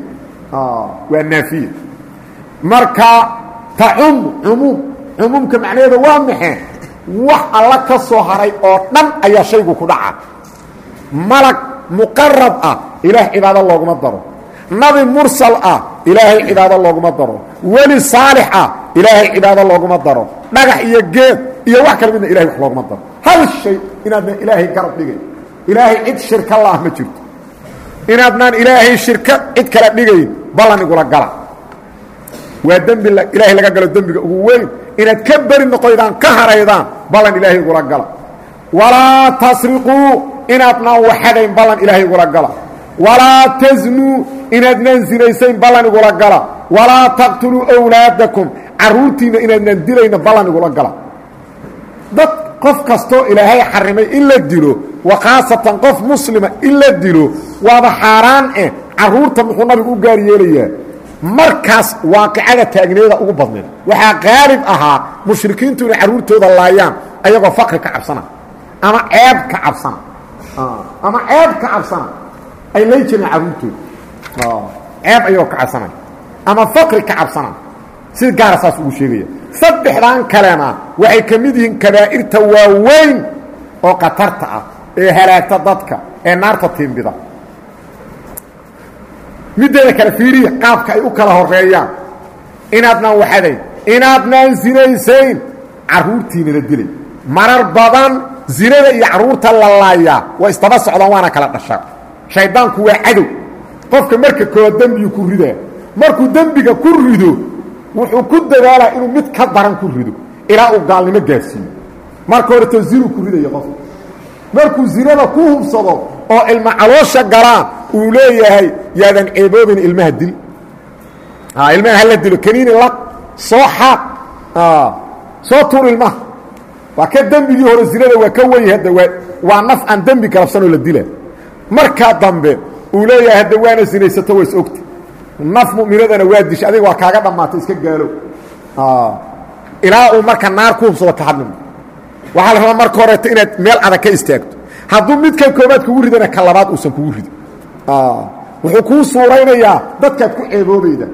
Waa naafiya. Marka tacum cumuum. Cumuumka macnaheeda waa maxee wax alla ka soo haray oo dhan ayaa shaygu ku dhaca. Malag muqarab ah. Ilaah cibaado looguma daro nabi mursal ah ilaahay cibaado looguma daro. Weli saalix ah ilaahay cibaado looguma daro. Dhagax iyo geed iyo wax kala midna ilahay wax looguma daro. Hal shay inaadnaan ilaahay garab dhigayn ilaahay cid shirka laah ma jirto. Inaadnaan ilaahay shirka cid kala dhigayn ballan igula gala. Waa dembi ilaahay laga galo dembiga ugu weyn. Inaad ka beri noqoydaan ka haraydaan ballan ilaahay igula gala. Walaa tasriquu inaadnaan waxadayn ballan ilaahay igula gala walaa taznuu inaadnaan sinaysayn ballan igula gala. Walaa taqtuluu wlaadakum carruurtiinna inaadnaan dilayna ballan igula gala. Dad qof kastoo ilaahay xarimay in la dilo wa khaasatan qof muslima in la dilo waaba xaaraan eh carruurta muxuu nabigu u gaar yeelayaa. Markaas waaqicada taagneeda ugu badnayd waxaa qaalib ahaa mushrikiintu inay carruurtooda laayaan ayagoo faqri ka cabsana ama ceeb ka cabsana. Ama ceeb ka cabsana ay lay jireen carruurtooda ceeb ayagoo ka cabsanay. Ama faqri ka cabsana si gaara saas ugu sheegaya. Saddexdan kalena waxay ka mid yihiin kabaa'irta waaweyn oo khatarta ah ee halaagta dadka ee naarta tiimbida middeeda kale fiiriya qaabka ay u kala horeeyaan inaadnaan waxadayn inaadnaan sinaysayn carruurtiina la dilay. Marar badan zinada iyo carruurta la laayaa. Waa isdaba socdaan waana kala dhashaa shaydaanku waa cadow. Qofka marka kooa dembigu ku ridaa markuu dembiga ku rido wuxuu ku dadaalaa inuu mid ka daran ku rido ilaa uu gaalnimo gaarsiiyo. Marka horeto zinuu ku ridaya qofka. Markuu zinada ku hubsado oo ilma caloosha galaan uu leeyahay yaadan ceeboobin ilmaha dil. Ilmaha hala dilo kaniini laq soo xaaq. Soo tuur ilmaha. Waa ka dembigii hore zinada waa ka wey hadda waa naf aan dembi galabsanoo la dila markaa dambe uu leeyahay hadda waana sinaysato waa is ogta naf mu'minadana waa disha adiga waa kaaga dhammaatay iska gaalo. Ilaa uu marka naar ku hubsado ka waxaa la rabaa marka horeeto inaad meel adag ka istaagto. Hadduu midkan koobaad kugu ridana ka labaad uusan kugu ridin. Wuxuu kuu suuraynayaa dadkaad ku ceeboobayda.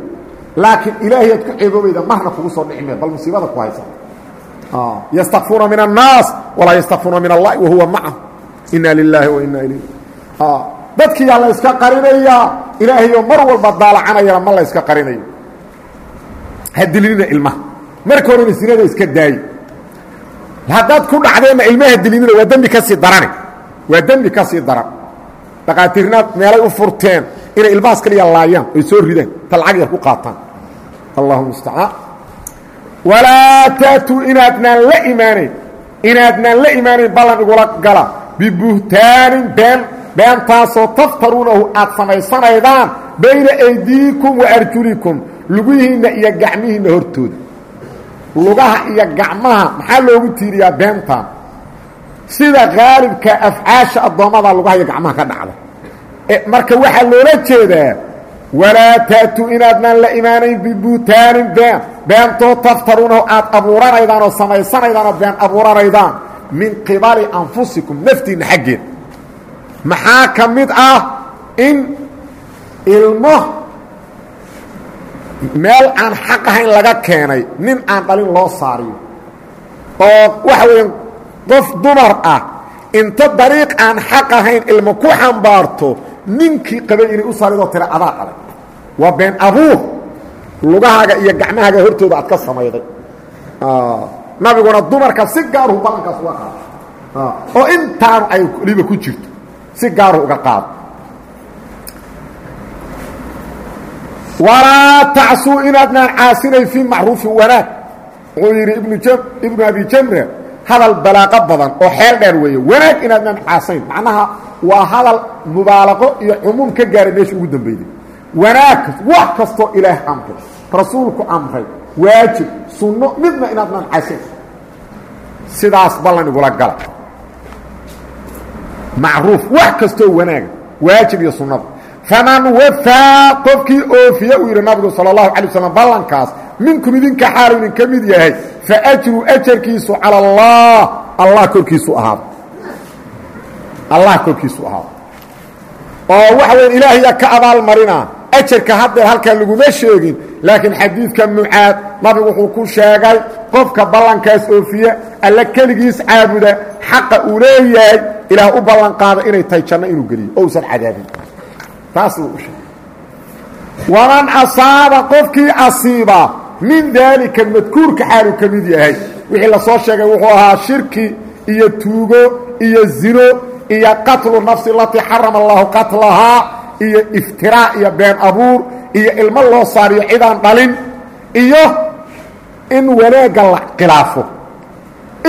Laakiin ilaahayaad ku ceeboobayda marna kugu soo dhici mee bal musiibada ku haysa. Yastakfuuna min الnaas walaa yastakfuuna min allahi wahuwa macahu. Ina lilaahi wa ina ilayh dadkiyaa la yska qarinayaa ilaahayoo mar walba daalacanayana ma la yska qarinayo. Hadilinina ilmaha marka horena sinada iska daayi. Haddaad ku dhacdeenna ilmaha dilinina waa dembi ka sii darane waa dembi ka sii daran. Dhaqaatiirnaad meelay u furteen inay ilmahaas kaliya laayaan oy soo ridaan ta lacag yar ku qaataan. Allahu mustacaan. Walaa taatuu inaadnaan la imaanayn inaadnaan la imaanayn ballan igula gala bibuhtaanin been beentaasoo taftaruunahu aad samaysanaydaan bayna aydiikum wa arjulikum lugihiinna iyo gacmihiinna hortooda. Lugaha iyo gacmaha maxaa loogu tiiriyaa beentaan sida qaalibka afcaasha addoommada lugaha iyo gacmaha ka dhacda. Marka waxaa loola jeedaa walaa taatuu inaadnaan la imaanayn bibuutaanin been beentoo taftaruunahu aad abuuranaydaan oo samaysanaydaan oo been abuuranaydaan min qibali anfusikum naftiinna xaggeed maxaa ka mid ah in ilmo meel aan xaq ahayn laga keenay nin aan dhalin loo saariyo? Oo waxa weeyaan qof dumar ah inta dariiq aan xaq ahayn ilmo ku xambaarto ninkii qabay inay u saaridoo tira adaa waa been abuur. Lugahaaga iyo gacmahaaga hortooda aad ka samayday. Nabiguna dumarka si gaaruhu ballankaas uga qaado oo intaanu ay liba ku jirto si gaaruhu uga qaado walaa tacsuu inaadnaan caasinayn fii macruufin wanaag. Wuxuu yidhi ibnu abi jamra hadal balaaqo badan oo xeel dheer weeye. Wanaag inaadnaan caasayn. Macnaha waa hadal mubaalaqo iyo cumuum ka gaaray meesha ugu dambeyday wanaag wax kastoo ilaah amray rasuulku amray waajib sunno midna inaadnaan caasayn. Sidaas ballan igula gala macruuf wax kastoo wanaaga waajib iyo sunnada. Faman wafaa qofkii oofiya uu yidhi nabigu sala allahu alay waslam ballankaas minkum idinka xaalu idin ka mid yahay faajru ajarkiisu cala allah. Allah korkiisu ahaado. Allah korkiisu ahaado. Oo waxa weya ilaahayaa ka abaalmarinaa ajarka haddeer halkaan laguma sheegin laakiin xadiidka mucaad nabigu wuxuu ku sheegay qofka ballankaas oofiya alla keligiis caabuda xaqa uu leeyahay ilaah u ballan qaada inay tahay janno inuu geliyo o usan cadaabin taasuu u sheegay. Waman asaaba qofkii asiiba min daalika madkuurka xaaluu ka mid yahay. Wixii la soo sheegay wuxuu ahaa shirki iyo tuugo iyo zino iyo qatlu nafsi alatii xarama allahu qatlahaa iyo iftiraac iyo been abuur iyo ilmo loo saariyo cidaan dhalin iyo in wanaagga la khilaafo.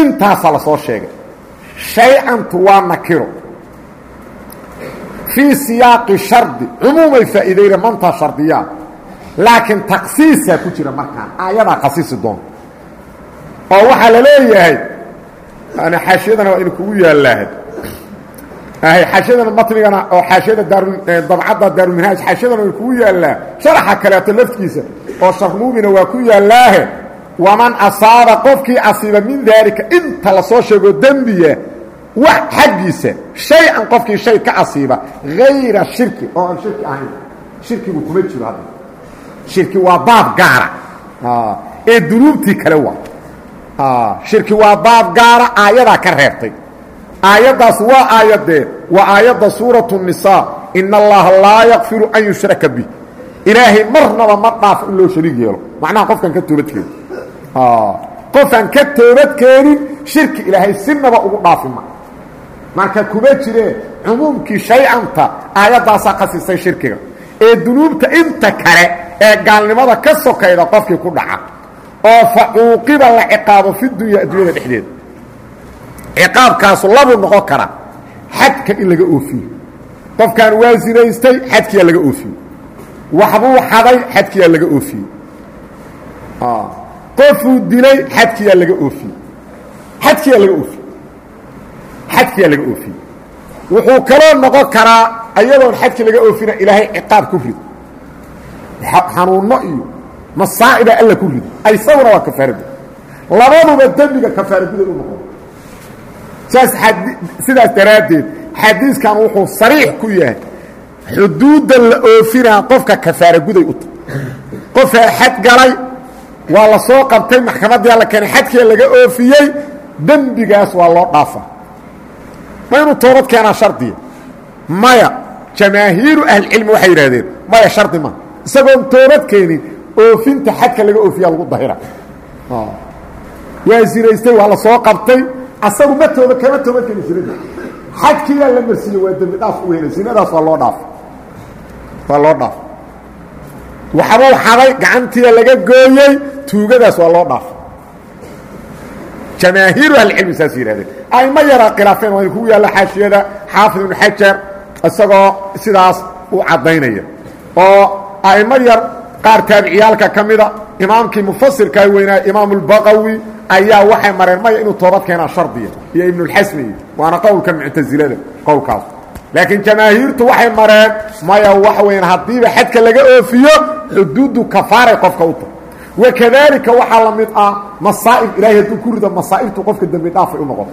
Intaasaa la soo sheegay. Shay-antu waa nakiro fii siyaaqi shardi cumuumay faa'iidayna mantaa shardiyaa laakiin taksiisaa ku jira markaan aayadaa khasiisi doonta oo waxaa la leeyahay yani xaashiyadana waa inu kugu yaallaahay xaashiyadana matnigana oo xaashiyada dabcadda daarulminhaaj xaashiyadana way kugu yaallaa sharaxa kaleeto laftigiisa oo sharmuumina waa ku yaallaahe waman asaaba qofkii asiiba min daalika inta la soo sheego dembiya wax xaggiisa shay-an qofkii shay ka asiiba hayra shirki oo aan shirki ahayn. Shirkigu kuma jiro hadda shirki waa baab gaara. Ee dunuubtii kale waa. Shirki waa baab gaara aayadaa ka reebtay. Aayaddaas waa aayadee waa aayadda suuratu الnisaa in allaha laa yakfiru an yushraka bih ilaahay marnaba ma dhaafo in loo shariig yeelo. Macnaha qofkan ka toobadkeeni qofaan ka toobadkeenin shirki ilaahay sinaba ugu dhaafima marka kuma jiree cumuumkii shay-anta aayaddaasaa khasisay shirkiga. Ee dunuubta inta kale ee gaalnimada ka sokayda qofkii ku dhaca. Oo fa cuuqiba la ciqaabo fi dunya addunyada dhexdeeda. Ciqaabkaasu labuu noqon kara. Xadka in laga oofiyo. Qofkaan waa sinaystay xadkiyaa laga oofiye waxbuu xaday xadkiyaa laga oofiyey qofuu dilay xadkiyaa laga oofiyey. Xadkiyaa laga oofiyey. Xadkiyaa laga oofiyey. Wuxuu kaloo noqon karaa ayadoon xadki laga oofina ilaahay ciqaab ku rido xanuunno iyo masaa'iba alla ku rido isaguna waa kafaaragud labaduba dembiga kafaaraguday u noqon. Saas sidaas daraaddeed xadiiskan wuxuu sariix ku yahay. Xuduudda la oofinaa qofka kafaaraguday u tahy qofaa xad galay waa la soo qabtay maxkamaddiia la keenay xadkia laga oofiyey dembigaas waa loo dhaafa. Ma inuu toobad keenaa shardiya maya jamaahiiru ahlicilmi waxay yidhahdeen maya shardi ma. Isagoon toobad keenin oofinta xadka laga oofiyaa lagu dahira. Waa sinaystay waa la soo qabtay. Asagu ma tooba kama toobad keeni sinada xadkiiyaa la marsiiye waa dembi dhaaf u weyna sinadaas waa loo dhaaf. Waa loo dhaaf. Waxbuu xaday gacantiia laga gooyey tuugadaas waa loo dhaaf. Jamaahiiru ahlicilmi saas yihahdeen ayma yaraa khilaafeen waa in kugu yaalla xaashiyada xaafid ibnu xajar isagoo sidaas u caddaynaya. Oo a'imo yar qaar taabiciyaalka ka mida imaamkii mufasirkaa weynaa imaamulbaqawi ayaa waxay mareen maya inuu toobad keenaa shardiya iyo ibnulxasmi waana qowlka muctasilada qowlkaas. Laakiin jamaahiirtu waxay mareen maya waxa weyan haddiiba xadka laga oofiyo xuduuddu kafaaray qofka u tahy wakadaalika waxaa la mid ah masaa'ib ilaahay hadduu ku rido masaa'ibtu qofka dembi dhaafay u noqoto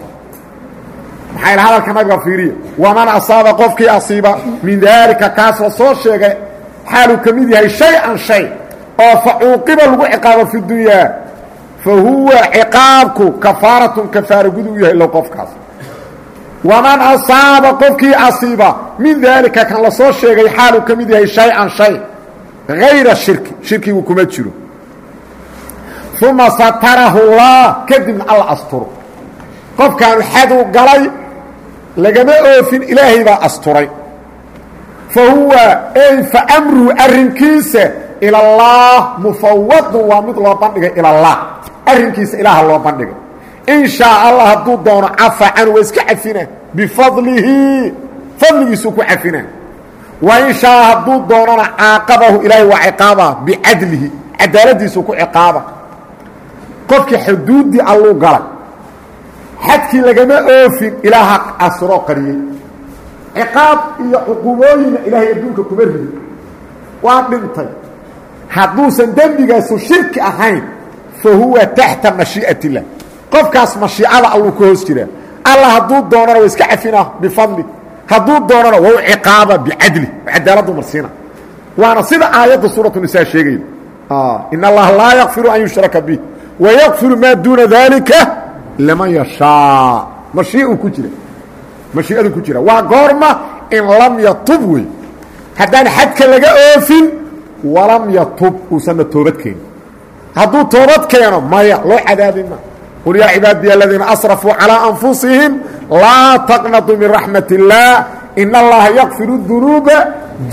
maxaa ila hadalka nabiga fiiriya waman asaaba qofkii asiiba min daalika kaas la soo sheegay xaaluu ka mid yahay shay-an shay oo fa lagu ciqaabo fi dunyaa fa huwa ciqaabku kafaaratun kafaara yahay low qofkaas waman asaaba qofkii asiiba min daalika kan la soo sheegay xaaluu ka yahay shay-an shay hayra shirki shirkigu kuma jiro uma satarahu llah kadibna alla asturo. Qofkaanu xadu galay lagama oofin ilaahay baa asturay. Fa huwa ey fa amruhu arrinkiisa ila allah mufawadun waa mid loo bandhigay ila allah. Arrinkiisa ilaaha loo bandhigay. In shaa allah hadduu doono cafa canhu waa iska cafina bifadlihi fadligiisuu ku cafina. Wa in shaa hadduu doonana caaqabahu ilaahay waa ciqaaba bicadlihi cadaaladiisuu ku ciqaaba qofkii xuduuddii alluu galay. Xadkii lagama oofin ilaaha asroo qariyey. Ciqaab iyo cuqubooyinna ilaahay adduunka kuma ridi. Waa dhintay. Hadduusan dembigaasu shirki ahayn fa huwa taxta mashii'at illah qofkaas mashiicada alluu ka hoos jiraa alla hadduu doonana waa iska cafinaa bifadli. Hadduu doonana waa ciqaaba bicadli cadaaladdu marsiina. Waana sida aayadda suuratu nisaa sheegayda in allaha laa yakfiru an yushraka bih wayakfiru maa duuna daalika liman yashaa mashiiu ku jira mashiiadu ku jira waa goorma in lam yatub wey haddaan xadka laga oofin walam yatub uusanna toobad keenin hadduu toobad keeno maya loo cadaabi ma qul yaa cibaadiya aladiina asrafuu calىa anfusihim laa taqnatuu min raxmat اllaah in allaha yakfiru dunuuba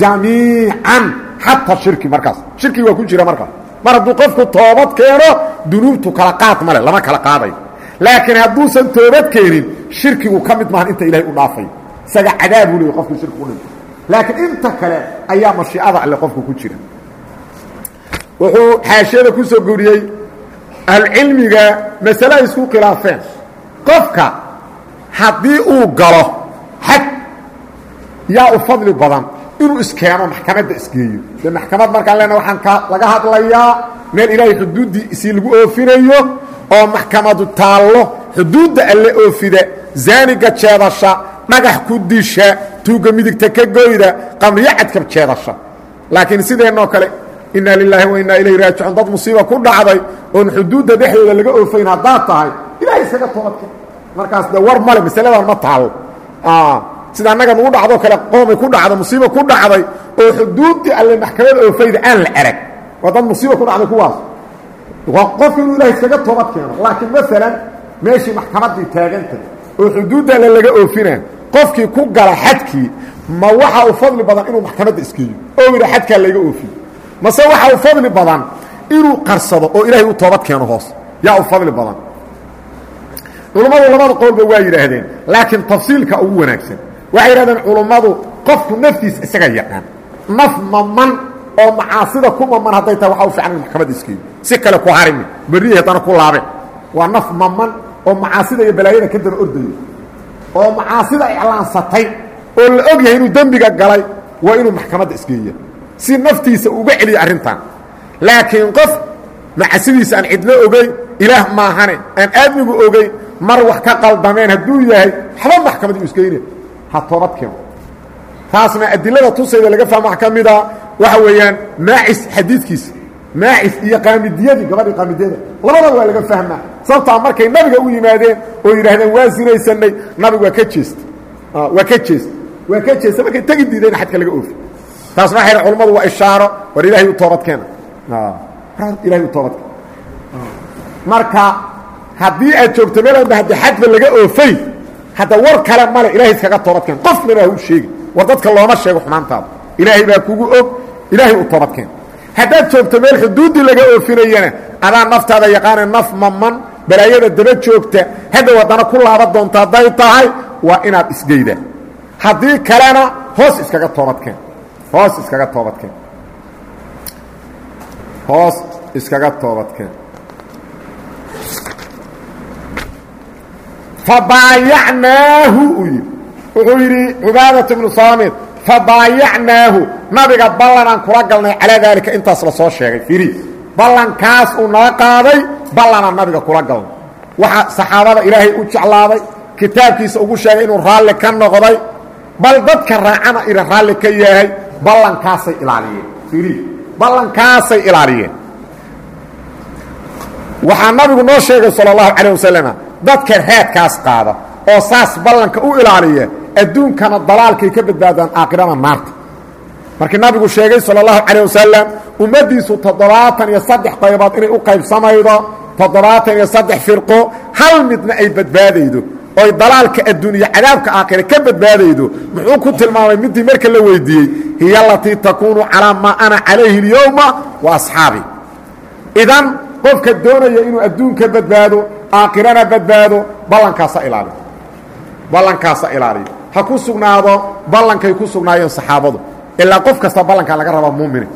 jamiican xataa shirki markaas shirkigi waa ku jira markaas mar hadduu qofku toobad keeno dunuubtu kala qaad male lama kala qaadayo. Laakiin hadduusan toobad keenin shirkigu ka mid maahan inta ilahay u dhaafay. Isaga cadaabuu leey qofku shirki udhinto laakiin inta kale ayaa mashiicada alle qofku ku jira. Wuxuu xaashiyada ku soo goriyey ahlucilmiga masale isku khilaafeen. Qofka haddii uu galo xaj yaa u fadli badan inuu iskeeno maxkamadda isgeeyo. Dee maxkamad markaan leena waxaan ka laga hadlayaa meel ilaahay xuduuddiisii lagu oofinayo oo maxkamadu taallo xuduudda alle oofida zaaniga jeedasha dhagax ku disha tuugga midigta ka goyda qamriyo cadkab jeedasha. Laakiin sideennoo kale inaa lilaahi wa innaa ilayhi raajicuun dad musiiba ku dhacday oon xuduudda dhexdooda laga oofayn haddaad tahay ilahay isaga toobadke markaas de war male masaladan ma taalo sida annaga nugu dhacdoo kale qoomay ku dhacda musiiba ku dhacday oo xuduuddii alle maxkamada oofayda aan la arag. Waa dad musiiba ku dhacday kuwaas. Waa qofka inuu ilahay iskaga toobad keeno. Laakiin maalan meeshii maxkamaddii taagantay oo xuduudda alle laga oofinaa qofkii ku gala xadkii ma waxa u fadli badan inuu maxkamadda isgeeyo oo yidha xadkaa layga oofiyo. Mase waxa u fadli badan inuu qarsado oo ilaahay u toobad keeno hoos. Yaa u fadli badan. Culummadu labada qowlba waa yidhaahdeen laakiin tafsiilka ugu wanaagsan waxay yidhahdeen culummadu qofku naftiisa isaga yaqaan. Naf maman oo macaasida ku maman hadday tahay waxa u fiican in maxkamadda isgeeyo si kale ku harimi berrihi haddana ku laabe. Waa naf maman oo macaasida iyo balaayada ka daba ordayo oo macaasida iclaansatay oo la og yahay inuu dembiga galay waa inuu maxkamadda isgeeya si naftiisa uga celiya arrintan. Laakiin qof macasidiisa aan cidlo ogeyn ilaah maahane aan aadmigu ogeyn mar wax ka qaldameen hadduu yahay waxba maxkamadii u isgeyne ha toobad keeno taasna adilada tusayda laga fahma ka waxa weeyaan maacis xadiidkiisa maacis iyo qaamidiyadii gabadhii qaamidiyada labadaba waa laga fahmaa sababtaa markay nabiga u yimaadeen oo yidhaahdeen waa sinaysanay nabigu waa ka jeesta waa ka jeesta waa ka jeesta markay tegi diideen xadka laga oofi. Taasna waxay culammadu waa ishaaro war ilaahay u toobad keena ilahay u toobad keena marka haddii aad joogto meelba haddi xadba laga oofay hadda war kale male ilahay iskaga toobad keen. Qofnana ha u sheegi. War dadka looma sheego xumaantaada ilaahay baa kugu og ilaahay u toobad keen. Haddaad joogto meel xuduuddii laga oofinayana adaa naftaada yaqaana naf maman balaayada daba joogta hadda waddana ku laaba doonta hadday tahay waa inaad isgeydaa haddii kalena hoos iskaga toobadkeen hoos iskaga toobadkeen hoos iskaga toobadkeen fabaayacnaahu uu yidhi wuxuu yidhi cubaadat bnu saamid fabaayacnaahu nabiga ballanaan kula galnay calaa daalika intaas la soo sheegay firi ballankaas uu naga qaaday ballanaan nabiga kula galnay waxa saxaabada ilaahay u jeclaaday kitaabkiisa ugu sheegay inuu raalli ka noqday bal dadka raacana ina raalli ka yahay ballankaasay ilaaliyeen firi ballankaasay ilaaliyeen waxaa nabigu noo sheegay salى اlahu calيه wasalama dadka raadkaas qaada oo saas ballanka u ilaaliya adduunkana dalaalkay ka badbaadaan aakhirana naarta markii nabigu sheegay sala allahu calah wasalam ummaddiisu toddobaatan iyo saddex qaybood inay u qaybsamaydo toddobaatan iyo saddex firqo hal midna ay badbaadaydo. Oy dalaalka adduuniya cadaabka aakhira ka badbaadaydo muxuu ku tilmaamay midii marka la weydiiyey hiya alatii takuunu calaa maa ana calayhi alyowma wa asxaabi. Idan qofka doonaya inuu adduunka badbaado aakhirana badbaado ballankaasa ilaaliyo ballankaasa ilaaliyo ha ku sugnaado ballankay ku sugnaayeen saxaabadu ilaa qof kasta ballankaa laga rabaa muumine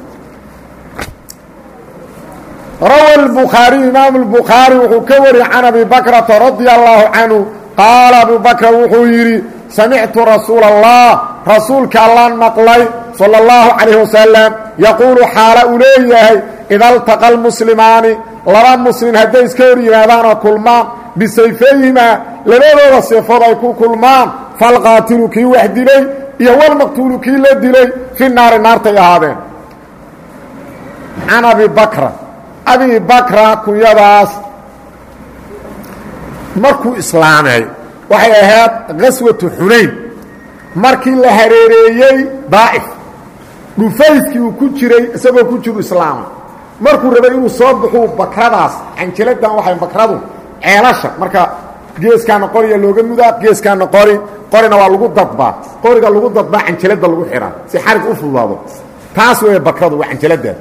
rawa الbukhaariyu imaamu الbukhaari wuxuu ka wariyey can abi bakrata radia allahu canhu qaala abu bakra wuxuu yidhi samictu rasuula الlah rasuulka allaan maqlay salى اllahu calayh wasalam yaquulu xaala uu leeyahay ida altaqa lmuslimaani laba muslim hadday iska hor yimaadaanoo kulmaan bisayfayhimaa labadooda seefood ay ku kulmaan falqaatilu kii wax dilay iyo walmaqtuulu kii la dilay fi naari naartay ahaadeen. Can abi bakra abi bakra kunyadaas markuu islaamay waxay ahayd gaswatu xunayn markii la hareereeyey daa'if dhufayskii ku jiray isagoo ku jiru islaama markuu rabay inuu soo baxuu bakradaas canjiladan waxay bakradu ceelasha marka geeskaana qoriya looga mudaa geeskaana qori qorina waa lagu dadbaa qoriga lagu dadbaa canjalada lagu xihaa si xarig u fududaado. Taas weeye bakradu waa canjaladaas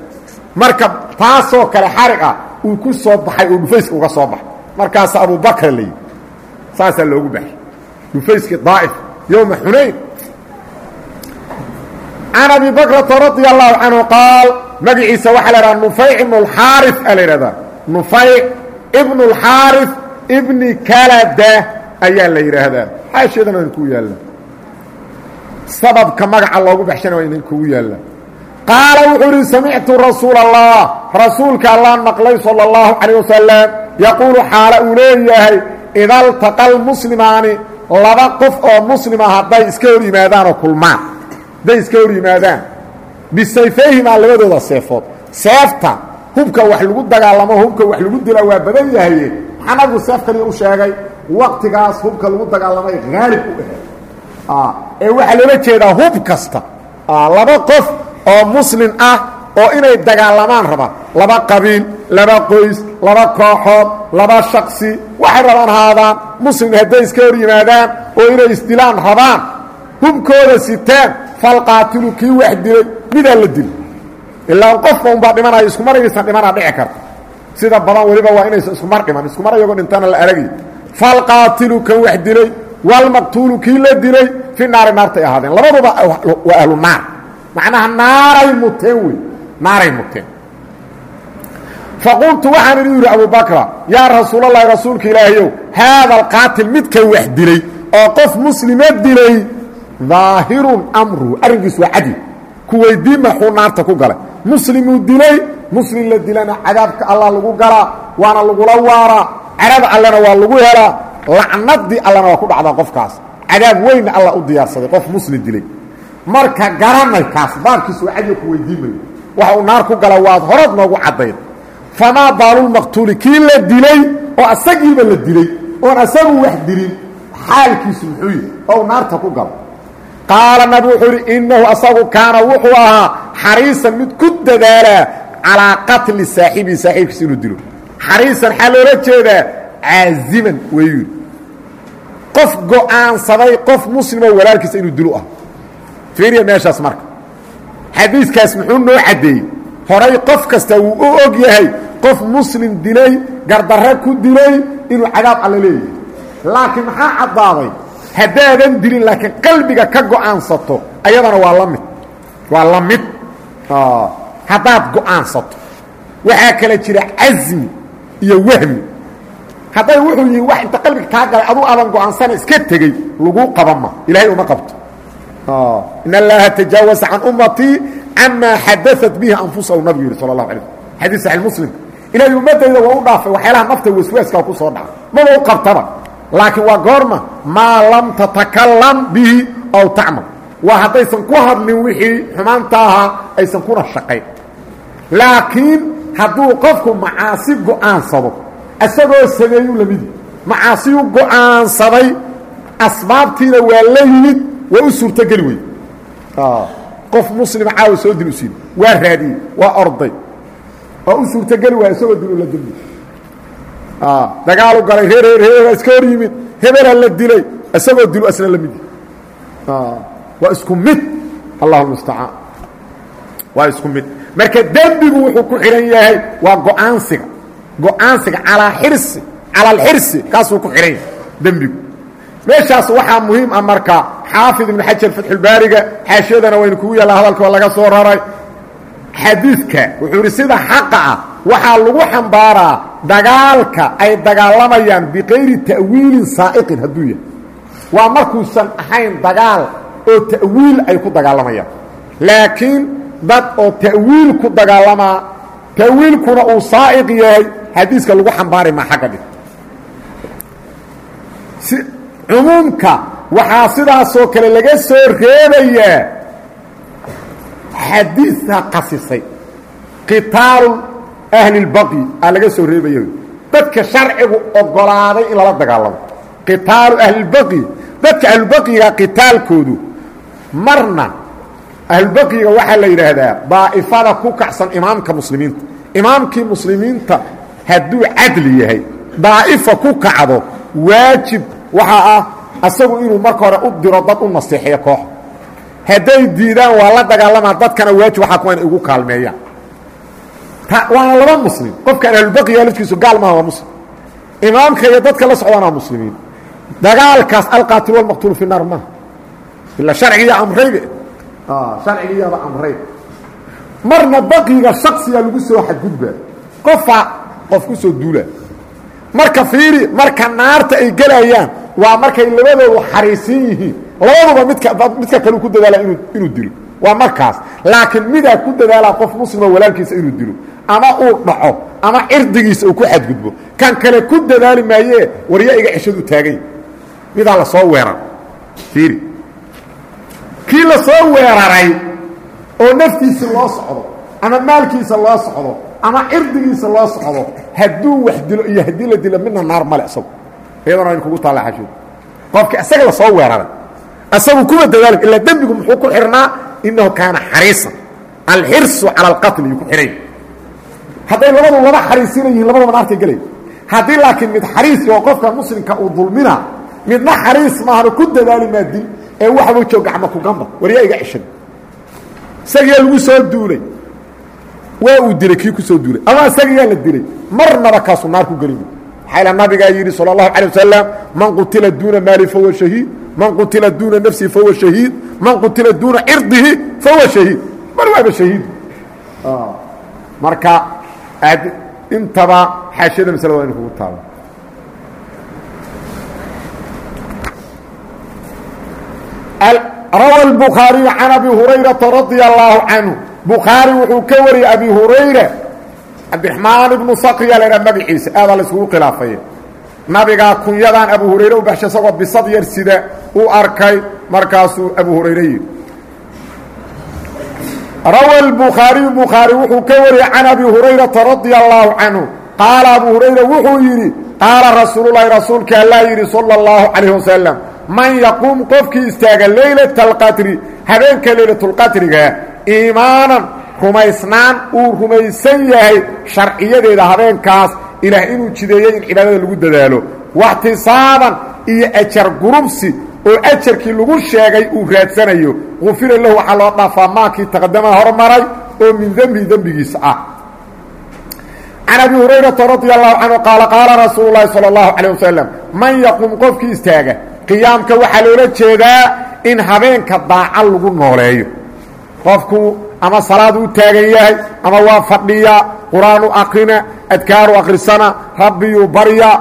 marka taasoo kale xarig ah uu ku soo baxay oo dhufayska uga soo baxay. Markaas abubakr la yidhi saasaa loogu baxay. Dhufayskii daa'if yowma xunayn can abi bakrata radia allahu canhu qaal magaciisa waxaa la idhaha nufayc ibnu اlxaari a la idhahdaa nufayc ibnu اlxaari ibni kalada ayaa la yidhaahdaa xaasheedana waa idinkugu yaalla sababka magaca loogu baxshana waa idinkugu yaalla qaala wuxuu ihi samictu rasuula allah rasuulka allaan maqlay salى اllahu calayh wasalam yaquulu xaala uu leeyahay ida altaqa lmuslimaani laba qof oo muslima hadday iska hor yimaadaanoo kulmaan hadday iska hor yimaadaan bisayfayhimaa labadooda seefood seefta hubka wax lagu dagaalamo hubka wax lagu dila waa badan yahaye maxaa nabigu seef kaliya u sheegay waktigaas hubka lagu dagaalamay haalib u ahayd ee waxaa loola jeedaa hub kasta laba qof oo muslim ah oo inay dagaalamaan rabaan laba qabiil laba qoys laba kooxood laba shaksi waxay rabaan haadaan muslim hadday iska hor yimaadaan oo inay isdilaan rabaan hubkooda sitaan falqaatilu kii wax dilay midaa la dili ilaa qofka unbaa dhimanaya iskumar inaysan dhimanaa dhici karta sida badan weliba waa inaysan iskumar dhiman. Iskumar iyagoo dhintana la aragay falqaatilu kan wax dilay walmaqtuulu kii la dilay fi naari naartay ahaadeen. Labaduba waa ahlu naar. Macnaha naaray muteen wey. Naaray muteen. Faqultu waxaan idhi yidhi abubakra yaa rasuulalahi rasuulka ilaahayow haada alqaatil midka wax dilay oo qof muslima dilay daahirun amruhu arrinkiis waa ku weydii maxuu naarta ku galay. Muslimuu dilay muslim la dilana cadaabka allah lagu galaa waana lagula waaraa carada allena waa lagu helaa lacnadii allena waa ku dhacdaa qofkaas. Cadaab weynna allah u diyaarsaday qof muslim dilay. Marka garanay kaas baabkiis waa cadiga ku weydiimayo waxa uu naar ku gala waad horad noogu caddayn. Famaa baalulmaqtuuli kii la dilay oo asagiiba la dilay oon asagu wax dilin xaalkiisu muxuu yihi oo naarta ku galo qaala nabi wuxuu yidhi innahu asagu kaana wuxuu ahaa xariisan mid ku dadaalaa calaa qatli saaxibihi saaxiibkiisa inuu dilo. Xariisan xaa loola jeedaa caaziman weeyu yidhi. Qof go'aansaday qof muslimo walaalkiisa inuu dilo ah. Fiiriya meeshaas marka. Xadiiskaas muxuu noo caddeeyey. Horay qof kasta wuu u og yahay qof muslim dilay gardarre ku dilay inuu cadaab alle leeyahay. Laakiin maxaa caddaaday haddaadan dilin laakiin qalbiga ka go'aansato ayadana waa la mid. Waa la mid. Haddaad go'aansato waxaa kala jira casmi iyo wahmi. Hadday wuxuu yihi wax inta qalbiga kaa galay aduu adan go'aansana iska tegey laguu qaban ma ilaahay uma qabto. In allaha tajaawasa can ummatii camaa xadaat bihi anfusahu nabigu yidhi sala اlahu alay xadiis saxi muslimka ilaahay ummaddayda waa u dhaafay waxyaalaha nafta waswaaskaa ku soo dhaca maba u qabtaba laakiin waa goorma maa lam tatakalam bihi aw tacmal waa haddaysan ku hadlin wixii xumaanta ahaa aysan kuna shaqayn laakiin hadduu qofku macaasi go'aansado isagoo sameeyu lamidi macaasiyuu go'aansaday asbaabtiina waa la yimid waa u suurtogeli wey qof muslima caawa soo dil waa raadiyey waa orday waa u suurtogeli waaya isagoo dil ula dilmi dagaalu galay reer reer iska hor yimid. Hebela la dilay isagoo dilu asna la mid waa isku mid. Allahu mustacaan. Waa isku mid. Marka dembigu wuxuu ku xidhan yahay waa go'aansiga. Go'aansiga calaa xirsi cala alxirsi kaasuu ku xidhan yahay dembigu. Meeshaas waxaa muhiim ah marka xaafid ibnu xajar fatxulbaariga xaashiyadana waynu kugu yaalla hadalka waa laga soo raray xadiidka wuxuu yidhi sida xaqa ah waxaa lagu xambaaraa dagaalka ay dagaalamayaan bikayri ta'wiilin saa'iqin hadduu yahay. Waa markuusan ahayn dagaal oo ta'wiil ay ku dagaalamayaan. Laakiin dad oo ta'wiil ku dagaalamaa ta'wiilkuna uu saa'iq yahay xadiiska lagu xambaari maa xagga dhig cumuumka waxaa sidaasoo kale laga soo reebayaa. Xadiisaa qasisay. Qitaalu ahli اlbaqyi aa laga soo reebaya dadka sharcigu ogolaaday in lala dagaalamo. Qitaalu ahlilbaqyi dadka ahlulbaqyiga qitaalkoodu marna ahlulbaqyiga waxaa la yidhaahdaa daa'ifada ku kacsan imaamka muslimiinta. Imaamkii muslimiinta hadduu cadli yahay daa'ifa ku kacdo waajib waxaa ah asagu inuu marka hore u diro dad u naseexeeyo koox. Hadday diidaan waa la dagaalamaa dadkana waajib waxaa kuwa inay ugu kaalmeeyaan waana laba muslim. Qofkaan ahlulbaqiya lafkiisu gaal maaha waa muslim. Imaamka iyo dadka la socdaana muslimiin. Dagaalkaas alqaatil walmaqtuulu fi naar maaha ila sharcigiiya amraybe. Sharcigiiyaaba amray. Marna baqiga shaksiyaa lagu soo xadgudbaa qofaa qof ku soo duula. Marka fiiri marka naarta ay gelayaan waa markay labadoodu xariisin yihiin. Labaduba midka midka kale ku dadaala inuu dilo. Waa markaas. Laakiin midaa ku dadaalaa qof muslima walaalkiisa inuu dilo ama uu dhaco ama cirdigiisa uu ku xadgudbo. Kan kale ku dadaali maayee warya ceshadu taagay. Midaa la soo weerar fiiri. Kii la soo weeraray oo naftiisa loo socdo ama maalkiisa loo socdo ama cirdigiisa loo socdo hadduu wax dilo iyo haddii la dilo midna naar male isagu. Iyadana in kugu taalla xashood qofka isaga la soo weeraray. Asagu kuma dadaal ilaa dembigu muxuu ku xirnaa inahu kaana xariisan. Alxirsu cala alqatli yuu ku xidhay hadday labadu laba xariirsina yihiin labadaba naartay gelay haddii laakiin mid xariis oo qofka muslimka uu dulmina midna xariis maahana ku dadaali maa dil ee waxbuu joog gacma ku gamba. Waryaa iga ceshan isagiyaa lagu soo duulay. Waa uu dilay kii ku soo duulay. Ama isagiyaa la dilay. Marnaba kaasuu naar ku geliy waxayla nabigaa yidhi sala allahu calay wasalam man qutila duuna maali fahuwa shahiid. Man qutila duuna nafsihi fahuwa shahiid. Man qutila duuna cirdihi fahuwa shahiid. Mar waaba shahiid. Ah. Marka intaba xaashiyada maslada waa inu kugu taaba rawa الbukhaariyu can abi hurayraةa radia الlaahu canhu bukhaari wuxuu ka wariyey abi hurayra cabdiraxmaan ibnu sakriya la ydhaha magaciisa aadaa la iskugu khilaafaya nabigaa kunyadan abu hurayre u baxshay isagoo bisad yar sida u arkay markaasuu abu hurayre yidhi rawa albukhaariyu bukhaari wuxuu ka wariyey can abi hurayrata radia allaahu canhu qaala abu hurayra wuxuu yidhi qaala rasuululahi rasuulka allaa yidhi sala allahu calayh wasalam man yaquum qofkii istaaga leylata alqadri habeenka leylatulqadriga iimaanan rumaysnaan uu rumaysan yahay sharciyadeeda habeenkaas ilaah inuu jideeyo in cibaadada lagu dadaalo waxtisaaban iyo ajar gurubsi oo ajarkii lagu sheegay uu raadsanayo gufira lahu waxaa loo dhaafaa maakii taqadama hormaray oo min dembihi dembigiisa ah. Can abi hurayrata radia allahu canhu qaala qaala rasuulu llaahi sala allahu calayh wasalam man yaquum qofkii istaaga qiyaamka waxaa loola jeedaa in habeenka daaca lagu nooleeyo. Qofku ama salaad u taagan yahay ama waa fadhiya qur'aan u akrina adkaaru akrisana rabbiyuu barya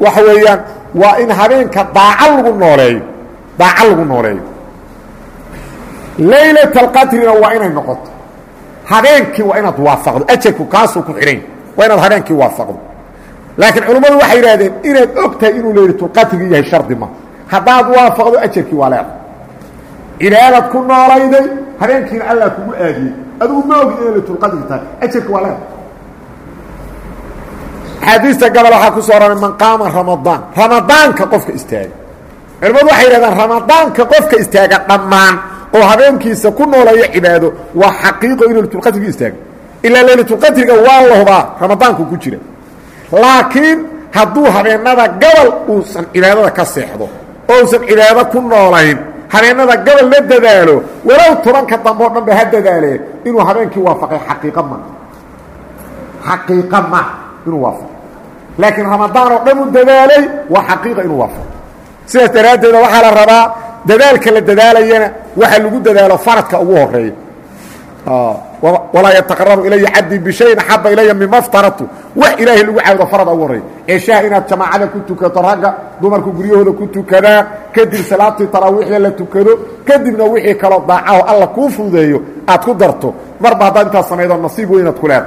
waxa weeyaan waa in habeenka daaca lagu nooleeyo daaco lagu nooleeyo. Laylat alqadrina waa inay noqoto. Habeenkii waa inaad waafaqdo. Ajarku kaasuu ku xidhan waa inaad habeenkii waafaqdo. Laakiin culimmadu waxay yidhahdeen inaad og tahay inuu laylatulqadrigi yahay shardi ma. Haddaad waafaqdo ajarkii waa leeda cibaadad ku noolayday habeenkiina allah kugu aadiyey. Adigu ma ogi inay laylatulqadri tahay. Ajarki waa leeda axaadiista gabal waxaa ku soo oranay man qaama ramadaan. Ramadaanka qofka istaaga culimmadu waxay yidhahdeen ramadaanka qofka istaaga dhammaan oo habeenkiisa ku nooleeyo cibaado waa xaqiiqo in laylatulqadriga istaaga ilaa laylatulqadriga waa la hubaa ramadaanku ku jira. Laakiin hadduu habeenada gabal uusan cibaadada ka seexdo oo uusan cibaado ku noolayn habeenada gabal la dadaalo walow tobanka dambe oo dhan ba ha dadaalee inuu habeenkii waafaqay xaqiiqa ma. Xaqiiqa ma inuu waafaqo laakiin ramadaan oo dhan u dadaalay waa xaqiiqa inuu waafaqo sidaas daraaddeeda waxaa la rabaa dadaalka la dadaalayana waxa lagu dadaalo faradka ugu horreeya walaa yataqarabu ilaya cabdii bishayin axaba ilaya mima ftaratu wax ilaahay lagu caabudo farada ugu horreeya. Eeshaha inaad jamaacada ku tukato ragga dumarku guryahooda ku tukadaan kadib salaabtii taraawiixda la tukado kadibna wixii kaloo daacaho alla kuu fududeeyo aad ku darto. Marba haddaad intaas samaydo nasiib weynaad ku leeda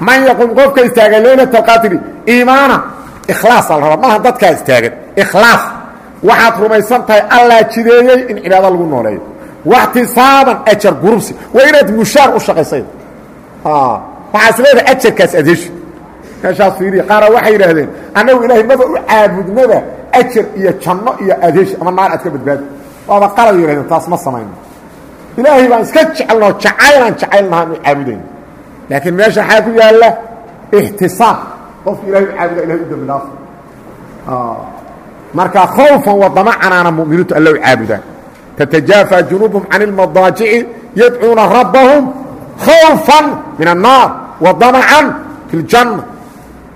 man yaqum qofka istaaga leylata alqadri iimaana ikhlaasaa la rabaa maaha dadkaa istaagan. Ikhlaas. Waxaad rumaysan tahay allaa jideeyey in cibaado lagu nooleeyo. Waxtisaaban ajar gurubsi. Waa inaad mushaar u shaqaysayd. Waxaa is leedahay ajarkaas adeeshi. Meeshaas fiiriya. Qaara waxay yidhaahdeen annagu ilaahay maba u caabudnaba ajar iyo janno iyo adeeshi ama naar aad ka badbaadi. Waaba qalad yidhahdeen taas ma samayno ilaahay baan iska jecelnao jacaylaan jacaylnaha anu caabudayno laakiin meesha waxaa ku yaalla ixtisaab qofka ilahay u caabuda ilahay u dambi dhaaf. Ah. Marka khawfan wadamacanaana muminiintu alla caabudaan tatajaafa junuubhum can اlmadaajici yadcuuna rabbahum khawfan min annaar wadamacan fi ljanna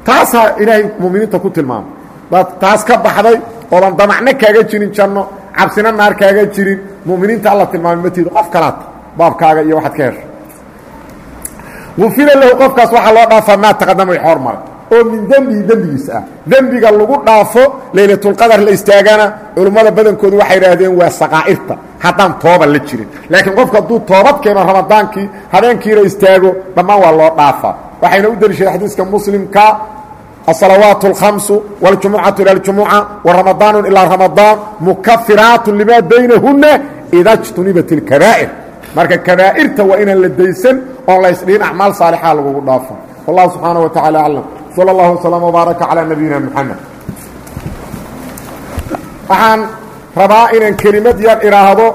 taasaa ilaahay muminiinta ku tilmaamay. Daad taas ka baxday oodan damacna kaaga jirin janno cabsina naar kaaga jirin muminiinta alla tilmaamay matiida qof kalaad baabkaaga iyo waxaad ka hesho gufira lahu qofkaas waxaa loo dhaafaa maa taqadama wixi hormaray oo min dembihi dembigiisa ah dembiga lagu dhaafo laylatulqadar la istaagana culummada badankoodu waxay idhaahdeen waa saqaa'irta haddaan tooba la jirin laakiin qofku hadduu toobad keeno ramadaankii habeenkiina istaago dhammaan waa loo dhaafaa waxayna u deliishadeen xadiiska muslimka الصلوات الخمس والجمعة إلى الجمعة ورمضان إلى رمضان مكفرات لما بينهن إذا اجتنبت الكبائر marka كبائرta waa inaan la daysan oon la isdhihin أعماaل صاaلحa lagugu dhaafo والله سبحaaنه وتaعالى أعلم sal اllahu waslama wbaaraka calaa nabiyina moxamed waxaan rabaa inaan kelimad yar idhaahdo